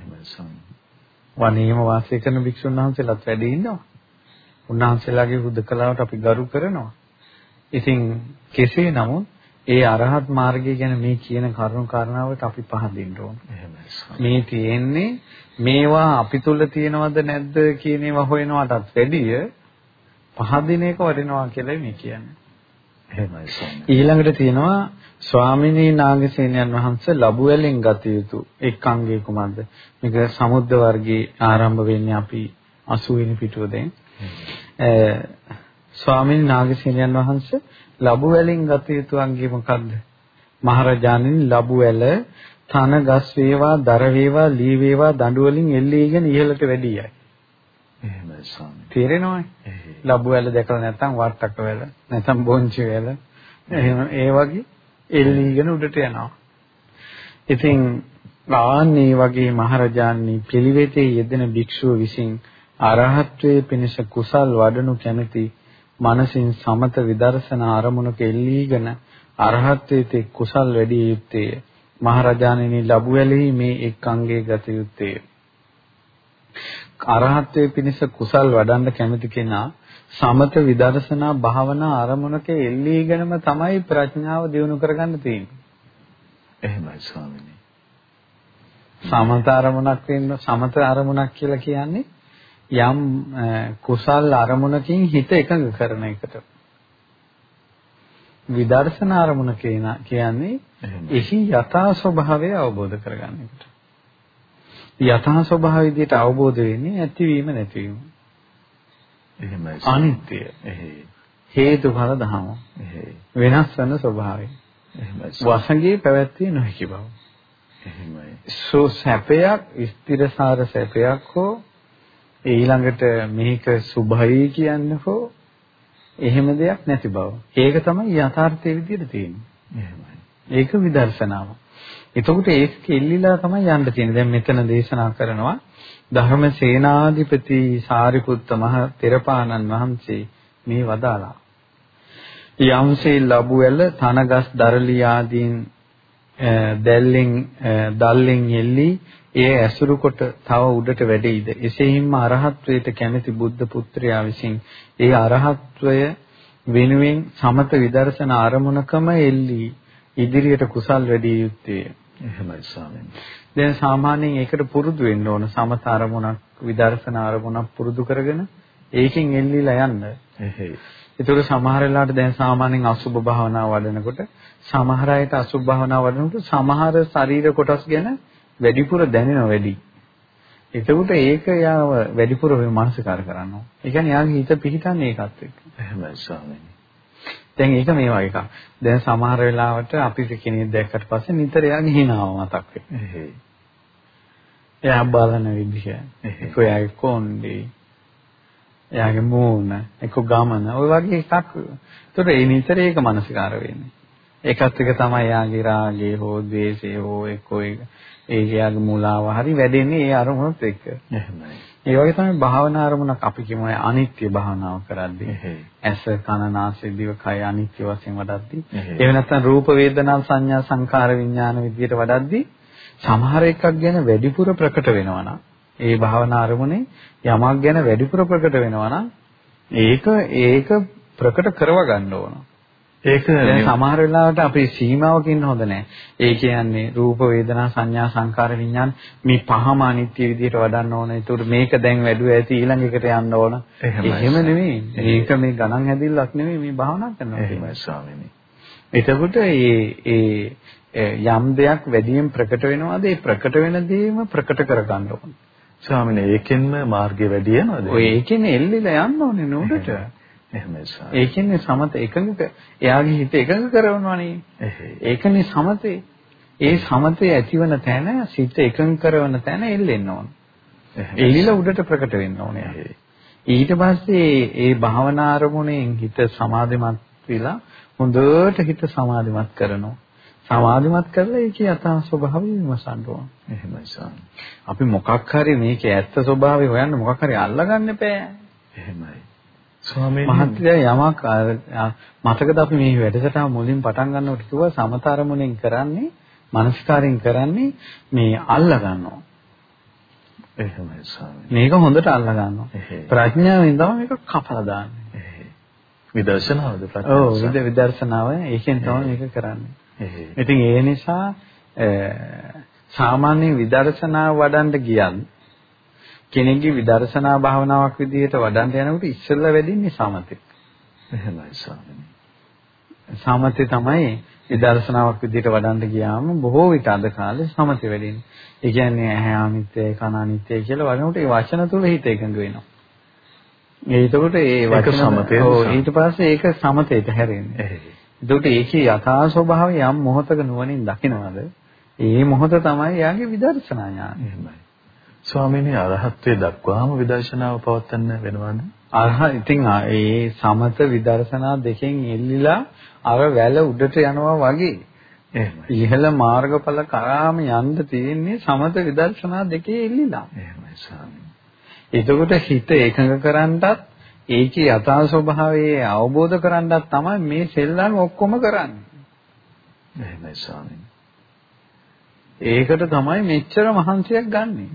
වනයේම වාසය කරන භික්ෂුන් වහන්සේලාත් වැඩි ඉන්නවා. උන්වහන්සේලාගේ හුදකලාවට අපි ගරු කරනවා. ඉතින් කෙසේ නමුත් ඒ අරහත් මාර්ගය ගැන මේ කියන කරුණු කාරණාවට අපි පහදින්න ඕන. මේ තියෙන්නේ මේවා අපි තුල තියෙනවද නැද්ද කියන ඒවා හොයනවටත් වැඩිය පහදින එක වටිනවා කියලා මේ කියන්නේ. එහෙමයි ඊළඟට තියෙනවා ස්වාමිනී නාගසේනයන් වහන්සේ ලබුවැලෙන් ගත යුතු එක් අංගයේ කුමක්ද? මේක සමුද්ද වර්ගයේ ආරම්භ වෙන්නේ අපි 80 වෙනි පිටුවෙන්. ස්වාමීන් නාගසේනයන් වහන්සේ ලබු වැලින් ගත යුතු අංගය මොකද්ද? මහරජාණන් ලබු වැල තන ගස් වේවා, දර වේවා, ලී වේවා දඬු වලින් එල්ලීගෙන ඉහළට වැඩියයි. එහෙමයි ස්වාමී. තේරෙනවද? ලබු වැල දැකලා නැත්නම් වට්ටක වැල, නැත්නම් බොංචි වැල. එහෙම ඒ වගේ එල්ලීගෙන උඩට යනවා. ඉතින් ආන්නේ වගේ මහරජාණන් පිළිවෙතේ යෙදෙන භික්ෂුව විසින් අරහත්වයේ පිණිස කුසල් වඩනු කැමැති මනසින් සමත විදර්ශනා අරමුණක එල්ලීගෙන අරහත්වයේ තෙක් කුසල් වැඩි යුත්තේ මහරජාණෙනි ලැබුවැලෙහි මේ එක් අංගයේ ගත යුත්තේ අරහත්වයේ පිණිස කුසල් වඩන්න කැමති කෙනා සමත විදර්ශනා භාවනා අරමුණක එල්ලීගෙනම තමයි ප්‍රඥාව දියුණු කරගන්න තියෙන්නේ. එහෙමයි ස්වාමීනි. සමත අරමුණක් වෙන්න සමත අරමුණක් කියලා කියන්නේ යම් කුසල් අරමුණකින් හිත එකඟ කරන එකට. විදර්ශනා අරමුණ කියන්නේ එහි යථා ස්වභාවය අවබෝධ කරගන්න එකට. යථා ස්වභාවය විදිහට අවබෝධ වෙන්නේ ඇතිවීම නැතිවීම. එහෙමයි. අනිත්‍ය. එහෙයි. හේතුඵල ධම. එහෙයි. වෙනස් වෙන ස්වභාවය. එහෙමයි. වසඟේ පැවැත්විය නොහැකි බව. එහෙමයි. සෝ සැපයක් ස්ථිරසාර සැපයක් හෝ ඊළඟට මේක සුභයි කියන්නේ හෝ එහෙම දෙයක් නැති බව. ඒක තමයි යථාර්ථයේ විදිහට තියෙන්නේ. ඒක විදර්ශනාව. එතකොට ඒක කෙල්ලිලා තමයි යන්න තියෙන්නේ. දැන් මෙතන දේශනා කරනවා ධර්ම සේනාධිපති සාරිපුත්ත මහ තෙරපාණන් වහන්සේ මේ වදාලා. යම්සේ ලැබු ඇල තනගස් දරලි ආදීන් දැල්ලෙන් දල්ලෙන් එල්ලි ඒ ඇසුරු කොට තව උඩට වැඩෙයිද? එසේහින්ම අරහත්වයට කැමැති බුද්ධ පුත්‍රයා විසින් ඒ අරහත්වය වෙනුවෙන් සමත විදර්ශන අරමුණකම එල්ලි ඉදිරියට කුසල් වැඩි යුත්තේ. එහෙමයි ස්වාමීනි දැන් සාමාන්‍යයෙන් ඒකට පුරුදු වෙන්න ඕන සමත අරමුණක් විදර්ශන අරමුණක් පුරුදු කරගෙන ඒකෙන් එල්ලිලා යන්න. එහෙයි. ඒතකොට සමහර වෙලාවට දැන් සාමාන්‍යයෙන් අසුභ භාවනාව වඩනකොට සමහර අයට අසුභ භාවනාව වඩනකොට සමහර ශරීර කොටස් ගැන වැඩිපුර දැනෙනව වැඩි. එතකොට ඒක යාව වැඩිපුර මානසිකාර කරනවා. ඒ කියන්නේ යාගේ හිත පිහිටන්නේ ඒකත් එක්ක. එහෙමයි ස්වාමීනි. දැන් ඒක මේ වගේ එකක්. දැන් සමහර වෙලාවට අපි කෙනෙක් දැක්කට පස්සේ නිතර යාගේ හිනාව මතක් වෙනවා. එයා බලන විදිහ. එහෙයි. එයාගේ කොණ්ඩේ එයාගේ මූණ, එක්ක ගමන, ওই වගේ එකක්. ඒතර ඒ නිතර ඒක මානසිකාර වෙන්නේ. ඒකත් එක තමයි එයාගේ රාගය හෝ ද්වේෂය හෝ එක්කෝ ඒක ඒකයාගේ මූලාව හරි වැඩෙන්නේ ඒ අරමුණත් එක්ක. එහෙමයි. ඒ වගේ තමයි භාවනා අරමුණක් අපි කියමු අනිත්‍ය භාවනාව කරද්දී. ඇස කන නාසය දිව කය අනිත්‍ය වශයෙන් වඩද්දී. එහෙම නැත්නම් රූප වේදනා සංඥා සංකාර විඥාන විදියට වඩද්දී සමහර එකක් ගැන වැඩිපුර ප්‍රකට වෙනවා ඒ භාවනා අරමුණේ යමක් ගැන වැඩිපුර ප්‍රකට වෙනවා ඒක ඒක ප්‍රකට කරව ගන්න ඕන. ඒක දැන් සමහර වෙලාවට අපේ සීමාවක ඉන්න හොඳ නැහැ. ඒ කියන්නේ රූප වේදනා සංඥා සංකාර විඥාන මේ පහම අනිත්‍ය විදිහට වඩන්න ඕන. ඒතකොට මේක දැන් වැඩුව ඇති ඊළඟ එකට යන්න ඕන. එහෙම නෙමෙයි. මේක මේ ගණන් හැදිල්ලක් නෙමෙයි මේ භාවනා කරනවා. එහෙමයි ස්වාමීනි. එතකොට ඒ ඒ යම් දෙයක් වැඩියෙන් ප්‍රකට වෙනවාද ඒ ප්‍රකට වෙන දේම ප්‍රකට කරගන්න ඕන. ස්වාමීනි ඒකෙන්ම මාර්ගය වැඩි වෙනවද? ඔය ඒකෙන් එල්ලිලා යන්න ඕනේ නෝඩට. එහෙමයි ස්වාමීනි. ඒ කියන්නේ සමත එකඟ එයාගේ හිත එකඟ කරනවනේ. ඒකනේ සමතේ. ඒ සමතේ ඇතිවන තැන සිත එකඟ කරන තැන එල්ලෙන්න ඕන. එල්ලිලා උඩට ප්‍රකට වෙන්න ඕනේ. ඊට පස්සේ ඒ භාවනා අරමුණෙන් හිත සමාධිමත් වෙලා හොඳට හිත සමාධිමත් කරනවා. සමාධිමත් කරලා ඒකේ යථා ස්වභාවය විමසන්න ඕන. එහෙමයි ස්වාමී. අපි මොකක් හරි මේකේ ඇත්ත ස්වභාවය හොයන්න මොකක් හරි අල්ලගන්න එපා. එහෙමයි. ස්වාමීන් මහත්තයා යමක් මතකද අපි මේ වැඩසටහන මුලින් පටන් ගන්නකොට කිව්වා සමතරමුණෙන් කරන්නේ මනස්කාරයෙන් කරන්නේ මේ අල්ල ගන්නවා. එහෙමයි ස්වාමීන්. මේක හොඳට අල්ල ගන්නවා. ප්‍රඥාවෙන් තමයි මේක කපලා දාන්නේ. විදර්ශනාවද ප්‍රඥාව? ඔව් විද විදර්ශනාව ඒකෙන් තමයි මේක කරන්නේ. ඉතින් ඒ නිසා සාමාන්‍ය විදර්ශනා වඩන්න ගියත් කෙනෙක්ගේ විදර්ශනා භාවනාවක් විදිහට වඩන්න යනකොට ඉස්සෙල්ලා වැඩින්නේ සමතේ. එහෙමයි ස්වාමීනි. සමතේ තමයි විදර්ශනාවක් විදිහට වඩන්න ගියාම බොහෝ විට අද කාලේ සමතේ වැඩින්නේ. ඒ කියන්නේ ඇහැ අනිත්‍යයි කන අනිත්‍යයි කියලා වඩනකොට ඒ වචන තුල හිත එකඟ වෙනවා. ඒකට ඒ වචන සමතේ ඊට පස්සේ ඒක සමතේට හැරෙන්නේ. එතකොට ඒකේ යථා ස්වභාවය යම් මොහතක නුවණින් දකිනවද? ඒ මොහත තමයි යාගේ විදර්ශනා ඥානය. එහෙමයි. ස්වාමීනි අරහත්ත්වයේ දක්වාම විදර්ශනාව පවත්වන්න වෙනවද? අරහ ඉතින් ඒ සමත විදර්ශනා දෙකෙන් එල්ලිලා අර වැල උඩට යනවා වගේ. එහෙමයි. ඉහළ මාර්ගඵල කරාම යන්න තියෙන්නේ සමත විදර්ශනා දෙකේ එල්ලිලා. එහෙමයි ස්වාමීනි. එතකොට හිත එකඟ කරන්නටත් ඒකේ යථා ස්වභාවය අවබෝධ කරන්නත් තමයි මේ සෙල්ලම් ඔක්කොම කරන්නේ. එහෙමයි ස්වාමීනි. ඒකට තමයි මෙච්චර මහන්සියක් ගන්නෙ.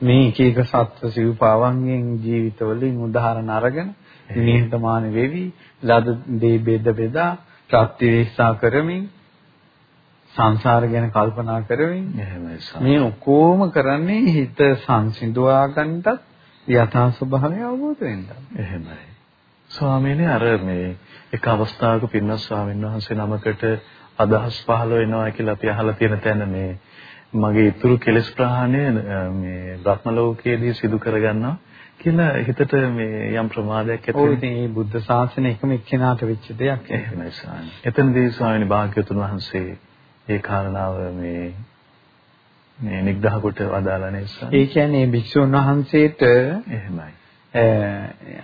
මේ එක එක සත්ව සිව්පාවන්ගෙන් ජීවිතවලින් උදාහරණ අරගෙන නිහතමාන වෙවි ලද දේ බෙද බෙදා ප්‍රතිවේක්ෂා කරමින් සංසාර ගැන කල්පනා කරමින් මේ ඔක්කොම කරන්නේ හිත සංසිඳවා ගන්නටත් යථා ස්වභාවය අවබෝධ වෙන්න. එහෙමයි. ස්වාමීනි අර මේ එක අවස්ථාවක පින්වත් ස්වාමීන් වහන්සේ නමකට අදහස් පහළ වෙනවා කියලා අපි අහලා තියෙන තැන මේ මගේ ඉතුරු කෙලෙස් ප්‍රහාණය මේ බ්‍රහ්ම ලෝකයේදී සිදු කරගන්නවා කියලා හිතට මේ යම් ප්‍රමාදයක් ඇති වෙනවා. ඔව් ඉතින් මේ බුද්ධ ශාසනය එකම එක්කෙනාට වෙච්ච දෙයක්. එහෙමයි ස්වාමී. එතනදී ස්වාමීන් භාග්‍යතුන් වහන්සේ ඒ කාරණාව මේ මේ නිග්‍රහ කොට වදාලා නේද? ඒ කියන්නේ භික්ෂුන් වහන්සේට එහෙමයි.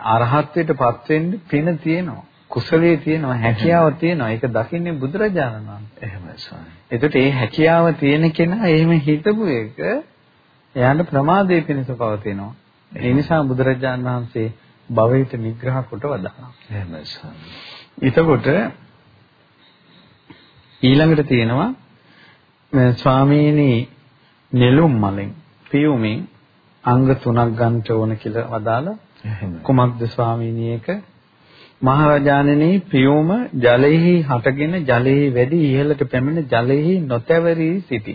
අරහත්ත්වයට පත් වෙන්න පින තියෙනවා. කුසලයේ තියෙනවා හැකියාව තියෙනවා. ඒක දකින්නේ බුදුරජාණන් වහන්සේ. එහෙමයි ස්වාමී. එතකොට මේ හැකියාව තියෙන කෙනා එහෙම හිතපු එක එයාට ප්‍රමාදයේ පිණිස පවතිනවා. ඒ නිසා බුදුරජාණන් වහන්සේ භවයට නිග්‍රහ කොට වදානවා. එහෙමයි ස්වාමී. එතකොට ඊළඟට තියෙනවා ස්වාමීනි නෙළුම් මලෙන් පියුමින් අංග තුනක් ගන්න ඕන කියලා වදාලා කුමක්ද ස්වාමීනි ඒක මහරජාණෙනි පියුම ජලෙහි හටගෙන ජලෙහි වැඩි ඉහළට පැමිණ ජලෙහි නොතැවරී සිටි.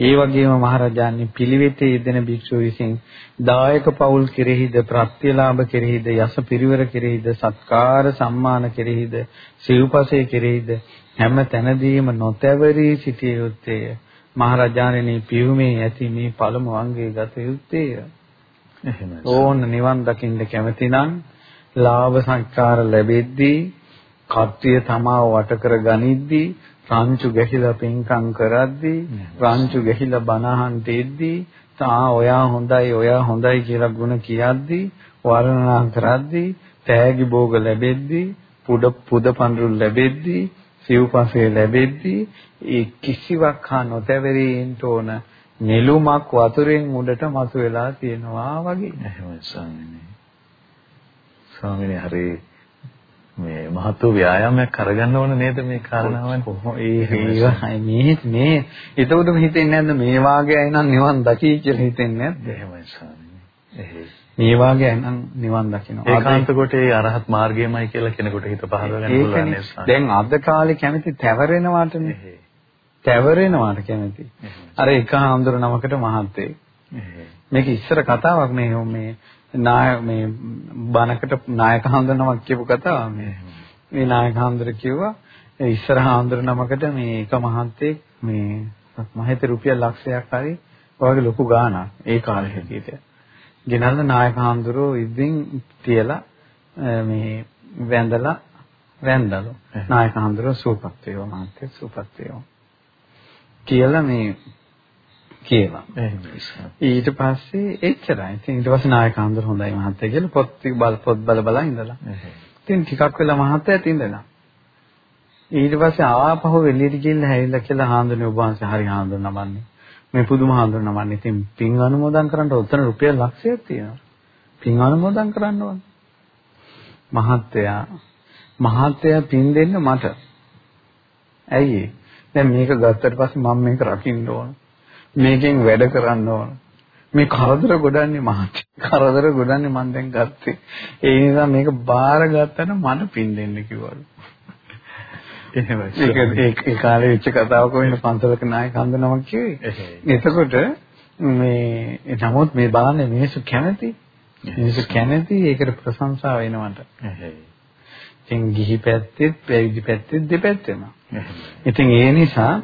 ඒ වගේම මහරජාණන් පිළිවෙතේ යෙදෙන භික්ෂුව විසින් දායක පවුල් කෙරෙහිද ප්‍රත්‍යලාභ කෙරෙහිද යස පිරිවර කෙරෙහිද සත්කාර සම්මාන කෙරෙහිද සිව්පසේ කෙරෙහිද හැම තැනදීම නොතැවරී සිටිය යුත්තේය. මහරජාණෙනි පියුමේ ඇති මේ පළමු අංගයේ ගත යුත්තේය. එහෙමයි. ඕන නිවන් දකින්න කැමති නම් ලාභ සංස්කාර ලැබෙද්දී කත්තිය තමාව වට කර ගනිද්දී රංචු ගැහිලා පින්කම් කරද්දී රංචු ගැහිලා බනහන් දෙද්දී තා ඔයා හොඳයි ඔයා හොඳයි කියලා ಗುಣ කියද්දී වර්ණනා කරද්දී තෑගි භෝග ලැබෙද්දී පුඩ පුද පඳුරු ලැබෙද්දී සිව්පසේ ලැබෙද්දී ඒ කිසිවක් හා නොතැවරී ඉන්න ඕන නෙළුමක් වතුරෙන් උඩට මතුවලා තියෙනවා වගේ. එහෙමයි ස්වාමීනි. ස්වාමීනි හරි මේ මහත්ව ව්‍යායාමයක් කරගන්න ඕන නේද මේ කාරණාවන්? කොහොම ඒ මේ මේ එතකොටම හිතෙන්නේ නැද්ද මේ වාගේ අය නම් නිවන් දකි කියලා හිතෙන්නේ නැද්ද? එහෙමයි ස්වාමීනි. මේ වාගේ අය නම් නිවන් දකිනවා. ඒකාන්ත කොට අරහත් මාර්ගයමයි කියලා කෙනෙකුට හිත පහළ ගන්න පුළුවන් නේද දැන් අද කාලේ කැමති තැවරෙනවාටනේ. තැවරෙනවාට කැමති. අර එක ආන්දර නමකට මහත්තයෙක් මේක ඉස්සර කතාවක් මේ මේ නාය මේ බණකට නායක හඳුනනමක් කියපු කතාව මේ. මේ නායක හඳුර කිව්වා ඉස්සරහ හඳුර නමකට මේ එක මහත්තයෙක් මේ මහිත රුපියල් ලක්ෂයක් හරි ඔයගේ ලොකු ගාණක් ඒ කාලේ හැටියට ගෙනල්ලා නායක හඳුරෝ ඉදින් තියලා මේ වැඳලා වැඳලු නායක හඳුරෝ සූපත් වේවා මහත්තයා සූපත් වේවා. කියලා මේ කියලා. ඊට පස්සේ එච්චරයි. ඉතින් ඊට පස්සේ නායක අඳුර හොඳයි මහත්තයා කියලා පොත් බල පොත් බල බල ඉඳලා. ඉතින් ටිකක් වෙලා මහත්තයාත් ඉඳලා. ඊට පස්සේ ආපහු එළියට ගිහිල්ලා හැරිලා කියලා හාඳුනේ ඔබ වහන්සේ හරි හාඳුන නමන්නේ. මේ පුදුම හාඳුන නමන්නේ. ඉතින් පින් අනුමෝදන් කරන්න උතන රුපියල් ලක්ෂයක් තියෙනවා. පින් අනුමෝදන් කරන්න ඕන. මහත්තයා මහත්තයා පින් දෙන්න මට. ඇයි දැන් මේක ගත්තට පස්සේ මම මේක රකින්න ඕන. මේකෙන් වැඩ කරන්න ඕන. මේ කරදර ගොඩන්නේ මහත්. කරදර ගොඩන්නේ මම දැන් ගත්තේ. ඒ නිසා මේක බාර ගත්තට මට පින් දෙන්න කිව්වලු. එහෙමයි. ඒක ඒ කාලේ වෙච්ච කතාවක වෙන පන්සලක නායක හඳුනමක් කිව්වේ. එතකොට මේ නමුත් මේ බලන්නේ මිනිස්සු කැමති. මිනිස්සු කැමති ඒකට ප්‍රශංසාව වෙනවට. ඉතින් ගිහි පැත්තෙත් පැවිදි පැත්තෙත් දෙපැත්තෙම. ඉතින් ඒ නිසා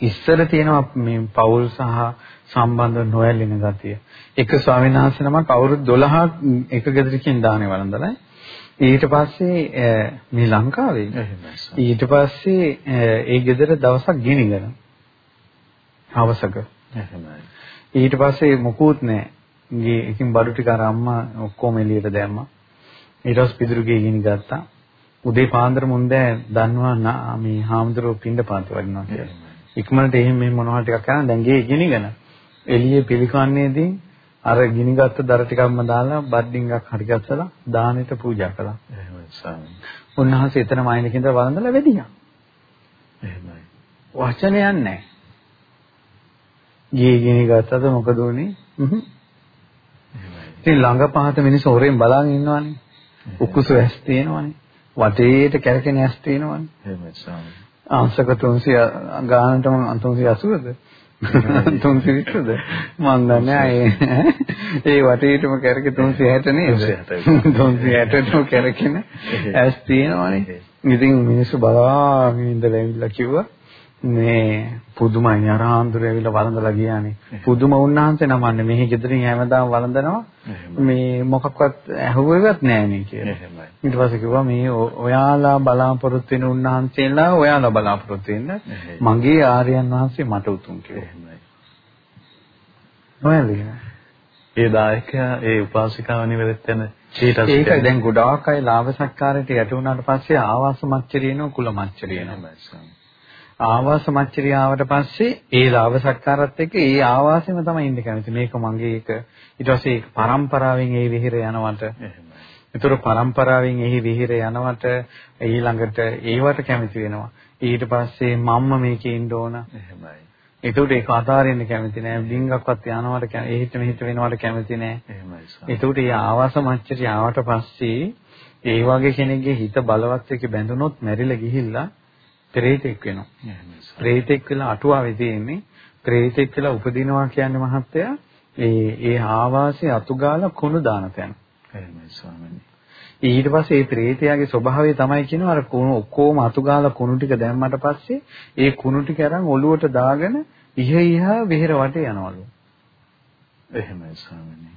ඉස්සර තියෙනවා මේ පෞල් සහ සම්බන්ධ නොඇලෙන ගතිය. එක ස්වාමීන් වහන්සේ නමක් අවුරුදු 12ක් එක ගෙදරකින් දානේ වළඳලා ඊට පස්සේ මේ ලංකාවේ ඊට පස්සේ ඒ ගෙදර දවසක් ගිනිගෙන හවසක ඊට පස්සේ මොකුත් නැහැ. ගේ එකින් බඩු ටික අර අම්මා ඔක්කොම එළියට දැම්මා. ඊට පස්සේ පිදුරු ගේ ගිනි ගත්තා. උදේ පාන්දර මුන්දෑ දන්නවා මේ හාමුදුරුවෝ පින්ඩ පාත වඩිනවා කියලා. ඉක්මනට එහෙම මෙහෙම මොනවා ටිකක් කරන දැන් ගේ ගිනිගෙන එළියේ පිළිකන්නේදී අර ගිනිගත්ත දර ටිකක්ම දාලා බඩින්ගක් හරි ගස්සලා දානෙට පූජා කළා. එහෙමයි ස්වාමී. උන්වහන්සේ එතන මයින්කින්ද වළඳලා වෙදියා. එහෙමයි. වචනයක් නැහැ. ගේ ගිනිගත්තද මොකද උනේ? හ්ම්. ඉතින් ළඟ පහත මිනිස්සු හොරෙන් බලාගෙන ඉන්නවනේ. උකුසු ඇස් තියෙනවනේ. වටේට කැරකෙන ඇස් තියෙනවනේ. එහෙමයි ස්වාමී. අංශක 300 ගානටම 380ද 320ද මන් දන්නේ ඒ වටේටම කැරකේ 360 නේද? 360ටම කැරකෙන ඇස් තියෙනවනේ. ඉතින් මිනිස්සු බලාගෙන ඉඳලා ඉඳලා කිව්වා මේ පුදුමයි අරහන්දුර ඇවිල්ලා වළඳලා ගියානේ. පුදුම උන්නාන්සේ නමන්නේ. මෙහි ගෙදරින් හැමදාම වළඳනවා. මේ මොකක්වත් ඇහුවෙවත් නෑනේ කියලා. ඊට පස්සේ කිව්වා මේ ඔයාලා බලාපොරොත්තු වෙන උන්නාන්සේලා ඔයාලා බලාපොරොත්තු වෙන්න මගේ ආර්යයන් වහන්සේ මට උතුම් කියලා. ඒ දායකයා ඒ උපාසිකාවනි වෙලෙත් යන ඒක දැන් ගොඩාක් අය ලාභ සත්කාරයට යට වුණාට පස්සේ ආවාස මච්චරියනෝ කුල මච්චරියනෝ ආවාස මච්චරිය ආවට පස්සේ ඒ ලාභ සත්කාරات එක්ක ඒ ආවාසෙම තමයි ඉන්න කැමති. මේක මගේ එක ඊට පස්සේ පරම්පරාවෙන් ඒ විහිර යනවට ඒතර පරම්පරාවෙන් එහි විහිර යනවට ඊළඟට ඒවට කැමති වෙනවා. ඊට පස්සේ මම්ම මේකේ ඉන්න ඕන. එහෙමයි. ඒකට ඒක අතාරින්න කැමති නෑ. ඩිංගක්වත් යනවට එහෙට මෙහෙට වෙනවට කැමති නෑ. එහෙමයි. ඒකට ඒ ආවාස මච්චරිය ආවට පස්සේ ඒ වගේ කෙනෙක්ගේ හිත බලවත් එක්ක බැඳුනොත් මැරිලා ගිහිල්ලා ප්‍රේතෙක් වෙනවා. ප්‍රේතෙක් වෙලා අටුවාවේ තියෙන්නේ ප්‍රේතෙක් වෙලා උපදිනවා කියන්නේ මහත්තයා ඒ ඒ ආවාසයේ අතුගාලා කුණු දාන තැන. ඊට පස්සේ ඒ ප්‍රේතයාගේ ස්වභාවය තමයි කියනවා අර කුණු ඔක්කොම අතුගාලා කුණු ටික දැම්මට පස්සේ ඒ කුණු ටික අරන් ඔලුවට දාගෙන ඉහ ඉහ විහෙර වටේ යනවලු. එහෙමයි ස්වාමීනි.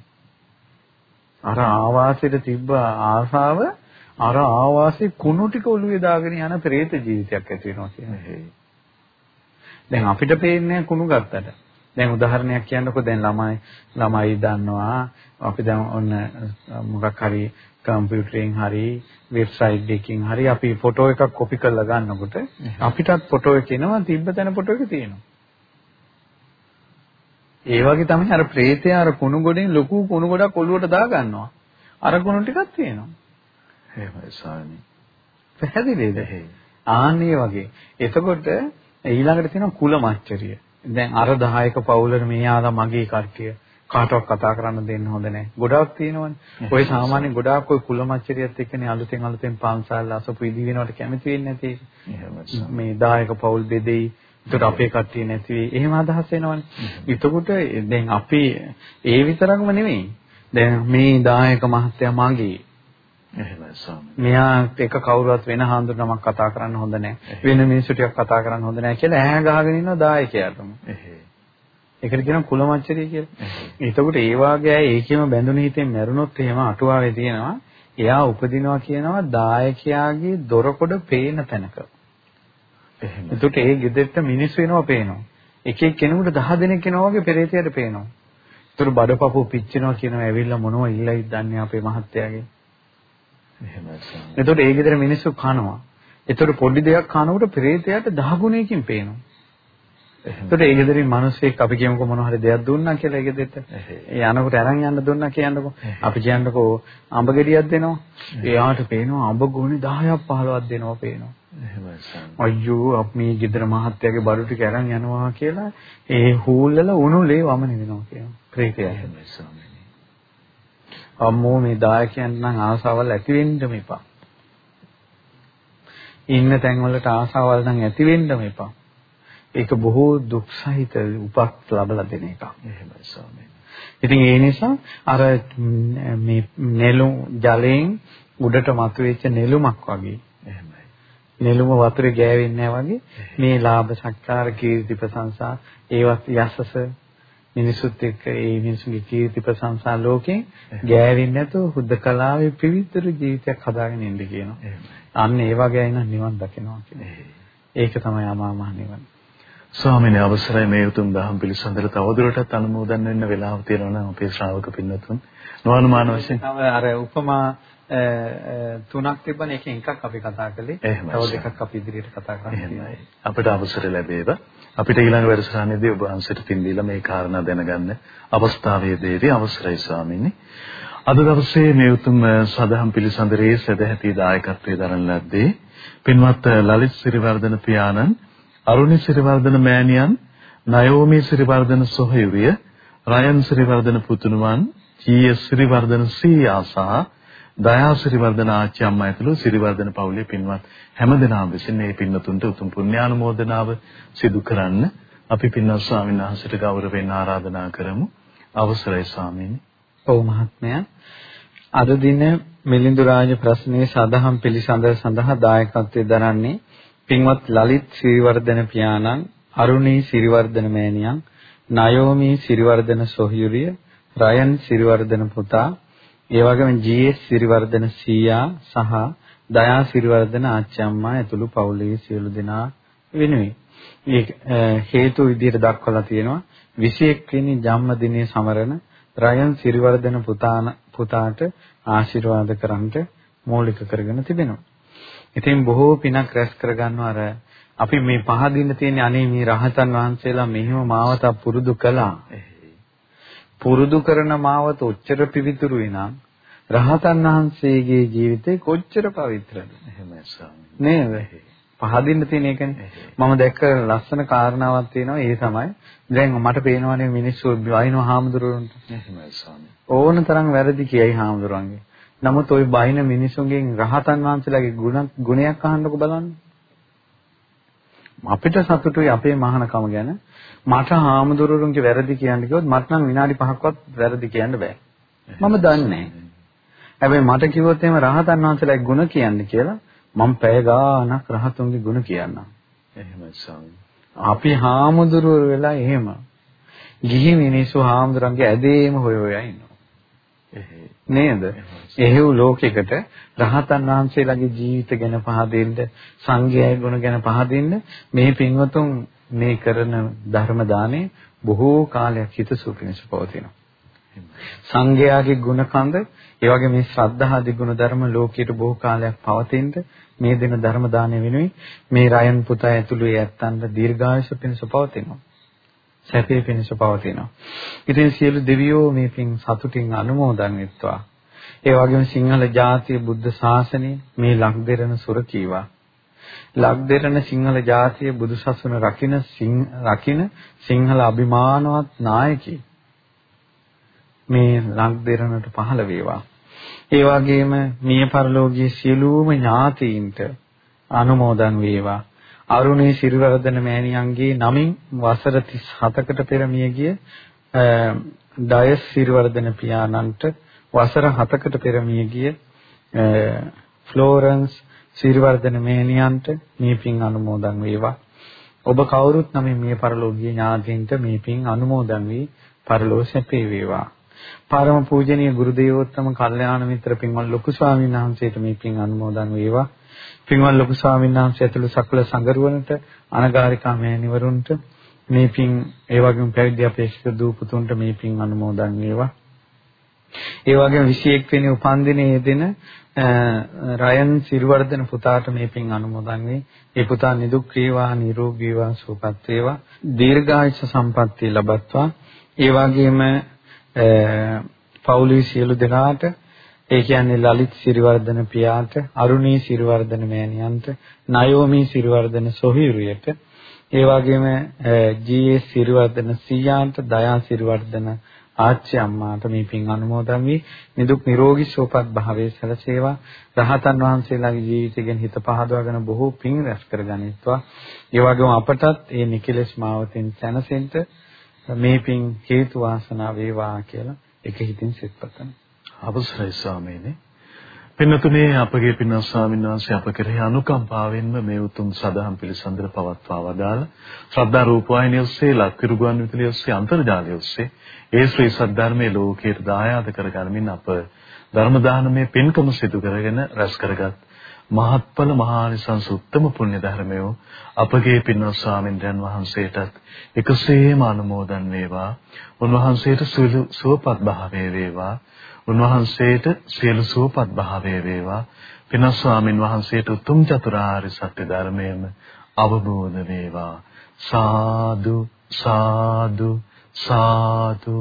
අර ආවාසයට තිබ්බ ආසාව අර ආවාසී කුණු ටික ඔළුවේ දාගෙන යන പ്രേත ජීවිතයක් ඇති වෙනවා කියන්නේ. දැන් අපිට පේන්නේ කුණු ගත්තට. දැන් උදාහරණයක් කියන්නකෝ දැන් ළමයි ළමයි දන්නවා අපි දැන් ඔන්න මොකක් හරි කම්පියුටරෙන් හරි වෙබ්සයිට් එකකින් හරි අපි ෆොටෝ එකක් කොපි කරලා ගන්නකොට අපිටත් ෆොටෝ එක එනවා තිබ්බ තැන ෆොටෝ එක තියෙනවා. ඒ වගේ තමයි අර ප්‍රේතයා අර කුණු ගොඩෙන් ලොකු කුණු ගොඩක් ඔළුවට දා ගන්නවා. අර කුණු ටිකක් තියෙනවා. එහෙමයි ස්වාමී. පැහැදිලිද? ආන්නේ වගේ. එතකොට ඊළඟට තියෙනවා කුල මච්චරිය. දැන් අර 10ක පවුලට මේ ආලා මගේ කට්ටිය කාටවත් කතා කරන්න දෙන්න හොඳ නැහැ. ගොඩාක් තියෙනවනේ. ඔය සාමාන්‍ය ගොඩාක් ඔය කුල මච්චරියත් එක්කනේ අලුතෙන් අලුතෙන් පන්සල් අසපු ඉදි වෙනවට කැමති වෙන්නේ නැති. මේ 10ක පවුල් බෙදෙයි. ඒකට අපේ කට්ටිය නැති වෙයි. එහෙම අදහස් එනවනේ. එතකොට දැන් අපි ඒ විතරක්ම නෙවෙයි. දැන් මේ 10ක මහත්තයා මගේ මෙයාට එක කවුරුවත් වෙන හාමුදුරුවමක් කතා කරන්න හොඳ නැහැ. වෙන මිනිස්සු ටිකක් කතා කරන්න හොඳ නැහැ කියලා ඈ ගහගෙන ඉන්න දායකයාටම. ඒකට කියනවා කුලමච්චරිය කියලා. එතකොට ඒ වාගේ අය ඒකෙම බැඳුන හිතෙන් මැරුණොත් එහෙම අටුවාවේ තියෙනවා. එයා උපදිනවා කියනවා දායකයාගේ දොරකොඩ පේන තැනක. එහෙම. එතකොට ඒ ගෙදරට මිනිස්සු එනවා පේනවා. එක එක කෙනෙකුට 10 දෙනෙක් එනවා වගේ පෙරේතයට පේනවා. ඒතර බඩපපුව පිච්චෙනවා කියනවා ඇවිල්ලා මොනව ඉල්ලයිද දන්නේ අපේ මහත්තයාගේ. එහෙමයි. එතකොට ඒ ගෙදර මිනිස්සු කනවා. එතකොට පොඩි දෙයක් කනකොට ප්‍රේතයාට දහ ගුණයකින් පේනවා. එතකොට ඒ ගෙදරින් මිනිස්සෙක් අපි කියමුකෝ මොන හරි දෙයක් දුන්නා කියලා ඒ ගෙදරට. ඒ යනකොට අරන් යන්න දුන්නා කියන්නකෝ. අපි කියන්නකෝ අඹ ගෙඩියක් දෙනවා. එයාට පේනවා අඹ ගුණි 10ක් 15ක් දෙනවා පේනවා. එහෙමයි. අයියෝ අපි ගෙදර මහත්තයාගේ බඩු ටික අරන් යනවා කියලා ඒ හූල්වල උණු ලේ වමන වෙනවා කියනවා. ප්‍රේතයා. එහෙමයි ස්වාමී. අම්මෝ මේ දායකයන් නම් ආසාවල් ඇති වෙන්නම එපා. ඉන්න තැන් වලට ආසාවල් නම් ඇති වෙන්නම එපා. ඒක බොහෝ දුක් සහිත උපක් ලබලා දෙන එකක්. එහෙමයි ස්වාමීනි. ඉතින් ඒ නිසා අර මේ නෙළුම් ජලයෙන් උඩට මතුවෙච්ච නෙළුමක් වගේ. එහෙමයි. නෙළුම වතුරේ ගෑවෙන්නේ වගේ මේ ලාභ සත්කාර කීර්ති ප්‍රශංසා ඒවත් යසස මිනිසුත් එක්ක ඒ මිනිසුගේ කීර්ති ප්‍රශංසා ලෝකෙන් ගෑවෙන්නේ නැතුව හුදකලාවේ පිවිතුරු ජීවිතයක් හදාගෙන ඉන්න කියනවා. අන්න ඒ වගේ අය නම් නිවන් දකිනවා කියන්නේ. ඒක තමයි අමා මහ නිවන. ස්වාමීන් අවසරයි මේ උතුම් දහම් පිළිසඳර තවදුරටත් අනුමෝදන් වෙන්න වෙලාව තියෙනවා නම් අපේ ශ්‍රාවක පින්නතුන් නොඅනුමාන වශයෙන් අර උපමා තුනක් තිබ්බනේ එකෙන් එකක් අපි කතා කළේ. තව දෙකක් අපි ඉදිරියට කතා කරන්න. අපිට අවසර ලැබේවා. අපිට ඊළඟ වැඩසටහනේදී ඔබ වහන්සේට පින් දීලා මේ කාරණා දැනගන්න අවස්ථාවේ දේවි අවසරයි ස්වාමීනි. අද දවසේ මේ උතුම් සදහම් පිළිසඳරේ සදැහැති දායකත්වයේ දරන ලද්දේ පින්වත් ලලිත් සිරිවර්ධන පියාණන්, අරුණි සිරිවර්ධන මෑණියන්, නයෝමි සිරිවර්ධන සොහයුරිය, රයන් සිරිවර්ධන පුතුණුවන්, ජී.එස්. සිරිවර්ධන සීයාසා දයා සිරිවර්ධන ආච්චි අම්මා ඇතුළු සිරිවර්ධන පවුලේ පින්වත් හැමදෙනාම විසින් මේ පින්නතුන්ට උතුම් පුණ්‍යානුමෝදනාව සිදු කරන්න අපි පින්වත් ස්වාමීන් වහන්සේට ගෞරවයෙන් ආරාධනා කරමු අවසරයි ස්වාමීනි. ඔව් මහත්මයා අද දින මිලිඳු රාජ ප්‍රශ්නයේ සදහම් පිළිසඳර සඳහා දායකත්වයෙන් දරන්නේ පින්වත් ලලිත් සිරිවර්ධන පියාණන්, අරුණී සිරිවර්ධන මෑණියන්, නයෝමි සිරිවර්ධන සොහියුරිය, රයන් සිරිවර්ධන පුතා, ඒ වගේම ජී.එස්. සිරිවර්ධන සීයා සහ දයා සිරිවර්ධන ආච්චි අම්මා ඇතුළු පවුලේ සියලු දෙනා වෙනුවෙන්. මේ හේතු විදිහට දක්වලා තියෙනවා 21 වෙනි ජන්මදිනයේ සමරන රයන් සිරිවර්ධන පුතාන පුතාට ආශිර්වාද කරන්ට මූලික කරගෙන තිබෙනවා. ඉතින් බොහෝ පිනක් රැස් කරගන්නවා අර අපි මේ පහදින්න තියෙන අනේ මේ රහතන් වහන්සේලා මෙහිම මාවත පුරුදු කළා. පුරුදු කරන මාවත ඔච්චර පිවිතුරු වෙනා රහතන් වහන්සේගේ ජීවිතේ කොච්චර පවිත්‍රද? එහෙමයි ස්වාමී. නේද? පහදින්න තියෙන එකනේ. මම දැක්ක ලස්සන කාරණාවක් තියෙනවා ඒ තමයි දැන් මට පේනවානේ මිනිස්සු වයින්ව හාමුදුරුවන්ට. එහෙමයි ස්වාමී. ඕන තරම් වැරදි කියයි හාමුදුරුවන්ගේ. නමුත් ওই බයින මිනිසුන්ගෙන් රහතන් වහන්සේලාගේ ගුණ ගුණයක් අහන්නකො බලන්න. අපිට සතුටුයි අපේ මහානකම ගැන. මට හාමුදුරුවන්ගේ වැරදි කියන්න කිව්වොත් මට නම් විනාඩි 5ක්වත් වැරදි කියන්න බෑ. මම දන්නේ හැබැයි මට කිව්වොත් එහෙම රහතන් වහන්සේලාගේ ගුණ කියන්න කියලා මම පැය ගාණක් රහතුන්ගේ ගුණ කියන්නම්. එහෙමයි ස්වාමී. අපි හාමුදුරුවෝ වෙලා එහෙම. ගිහි මිනිස්සු හාමුදුරන්ගේ ඇදේම හොය හොය ඉන්නවා. නේද? එහෙව් ලෝකයකට රහතන් වහන්සේලාගේ ජීවිත ගැන පහදින්න, සංඝයාගේ ගුණ ගැන පහදින්න මේ පින්වතුන් මේ කරන ධර්ම දානේ බොහෝ කාලයක් හිතසුව පිණිස පවතිනවා. සංඝයාගේ ගුණ කඳ ඒ වගේ මේ ශ්‍රද්ධා ආදී ගුණ ධර්ම ලෝකයට බොහෝ කාලයක් පවතිනද මේ දින ධර්ම දානය වෙනුයි මේ රයන් පුතා ඇතුළු ඒ ඇත්තන්ට දීර්ඝායුෂ පිණිස පවතිනවා. සැපේ පිණිස පවතිනවා. ඉතින් සියලු දෙවියෝ මේ පින් සතුටින් අනුමෝදන් වෙත්වා. ඒ වගේම සිංහල ජාතිය බුද්ධ ශාසනය මේ ලක්දෙරණ සුරකීවා. ලක්දෙරණ සිංහල ජාතිය බුදුසසුන රකින්න රකින්න සිංහල අභිමානවත් නායකී මේ ලක්දෙරණට පහළ වේවා. ඒ වගේම මිය පරලෝකයේ සියලුම ඥාතීන්ට අනුමෝදන් වේවා. අරුණේ ශිරවර්ධන මෑණියන්ගේ නමින් වසර 37කට පෙර මියගිය ඩයස් ශිරවර්ධන පියාණන්ට වසර 7කට පෙර මියගිය ෆ්ලෝරන්ස් ශිරවර්ධන මෑණියන්ට මේ පින් අනුමෝදන් වේවා. ඔබ කවුරුත් නමින් මිය පරලෝකීය ඥාතීන්ට මේ පින් අනුමෝදන් වී පරලෝක සැපේ වේවා. පරම පූජනීය ගුරු දේවෝත්තම කල්යාණ මිත්‍ර පින්වත් ලොකු ස්වාමීන් වහන්සේට මේ පින් අනුමෝදන් වේවා. පින්වත් ලොකු ස්වාමීන් වහන්සේ ඇතුළු සකල සංගරුවනට අනගාരികා මෑණිවරුන්ට මේ පින් ඒ වගේම පැවිදි අපේක්ෂක දූ පුතුන්ට මේ පින් අනුමෝදන් වේවා. ඒ වගේම 21 වෙනි උපන්දිනයේ දෙන රයන් සිරිවර්ධන පුතාට මේ පින් අනුමෝදන් වේ. ඒ පුතා නිදුක් වේවා නිරෝගී වේවා සුවපත් වේවා. දීර්ඝායුෂ සම්පන්නිය ලබත්වා. ඒ වගේම පවුලේ සියලු දෙනාට ඒ කියන්නේ ලලිත් සිරිවර්ධන පියාට අරුණී සිරිවර්ධන මෑණියන්ට නයෝමි සිරිවර්ධන සොහිරුයට ඒ වගේම ජී.එස්. සිරිවර්ධන සීයාන්ට දයා සිරිවර්ධන ආච්චි අම්මාට මේ පින් අනුමෝදන් වී නිදුක් නිරෝගී සුවපත් භාවයේ සැලසේවා රහතන් වහන්සේලාගේ ජීවිතය ගැන හිත පහදවාගෙන බොහෝ පින් රැස් කරගනිත්වා ඒ වගේම අපටත් මේ නිකලස් මාවතෙන් සැනසෙන්න මේ පින් හේතු වාසනා වේවා කියලා එක හිතින් සිත පතන. අවසරයි ස්වාමීනි. පින්නතුනේ අපගේ පින්වත් ස්වාමීන් වහන්සේ අප කෙරෙහි අනුකම්පාවෙන්ම මේ උතුම් සදහම් පිළිසඳර පවත්වා වදාළ ශ්‍රද්ධා රූපවාහිනිය ඔස්සේ ලක්විරු ගුවන් විදුලිය ඔස්සේ අන්තර්ජාලය ඔස්සේ ඒ ශ්‍රී සද්ධර්මයේ ලෝකයට දායාද කරගනිමින් අප ධර්ම දානමේ පින්කම සිදු කරගෙන රැස් කරගත් මහත්ඵල මහානිසංස උත්තම පුණ්‍ය ධර්මය අපගේ පින්වත් ස්වාමින්ද්‍රයන් වහන්සේටත් එකසේම අනුමෝදන් වේවා. උන්වහන්සේට සුවපත් භාවය වේවා. උන්වහන්සේට සියලු සුවපත් භාවය වේවා. පින්වත් ස්වාමින් වහන්සේට උතුම් චතුරාර්ය සත්‍ය ධර්මයම අවබෝධ වේවා. සාදු සාදු සාදු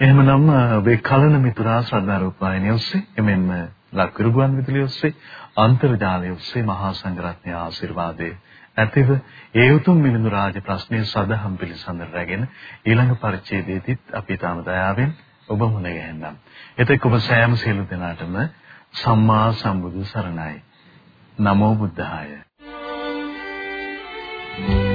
එහෙමනම් ඔබේ කලන මිතුරා ශ්‍රද්ධා රූපాయనిය ඔස්සේ එමෙන්න ලක්විරු ගුවන් විදුලිය ඔස්සේ අන්තර්ජාලය ඔස්සේ මහා සංඝරත්නය ආශිර්වාදයේ ඇතිව ඒ උතුම් මිලිඳු රාජ ප්‍රශ්නය සදහම් පිළිසඳර රැගෙන ඊළඟ පරිච්ඡේදයේදීත් අපි තාම දයාවෙන් ඔබ මුණ ගැහෙන්නම්. එතෙක් ඔබ සෑම සියලු දෙනාටම සම්මා සම්බුදු සරණයි. නමෝ බුද්ධාය. Thank you.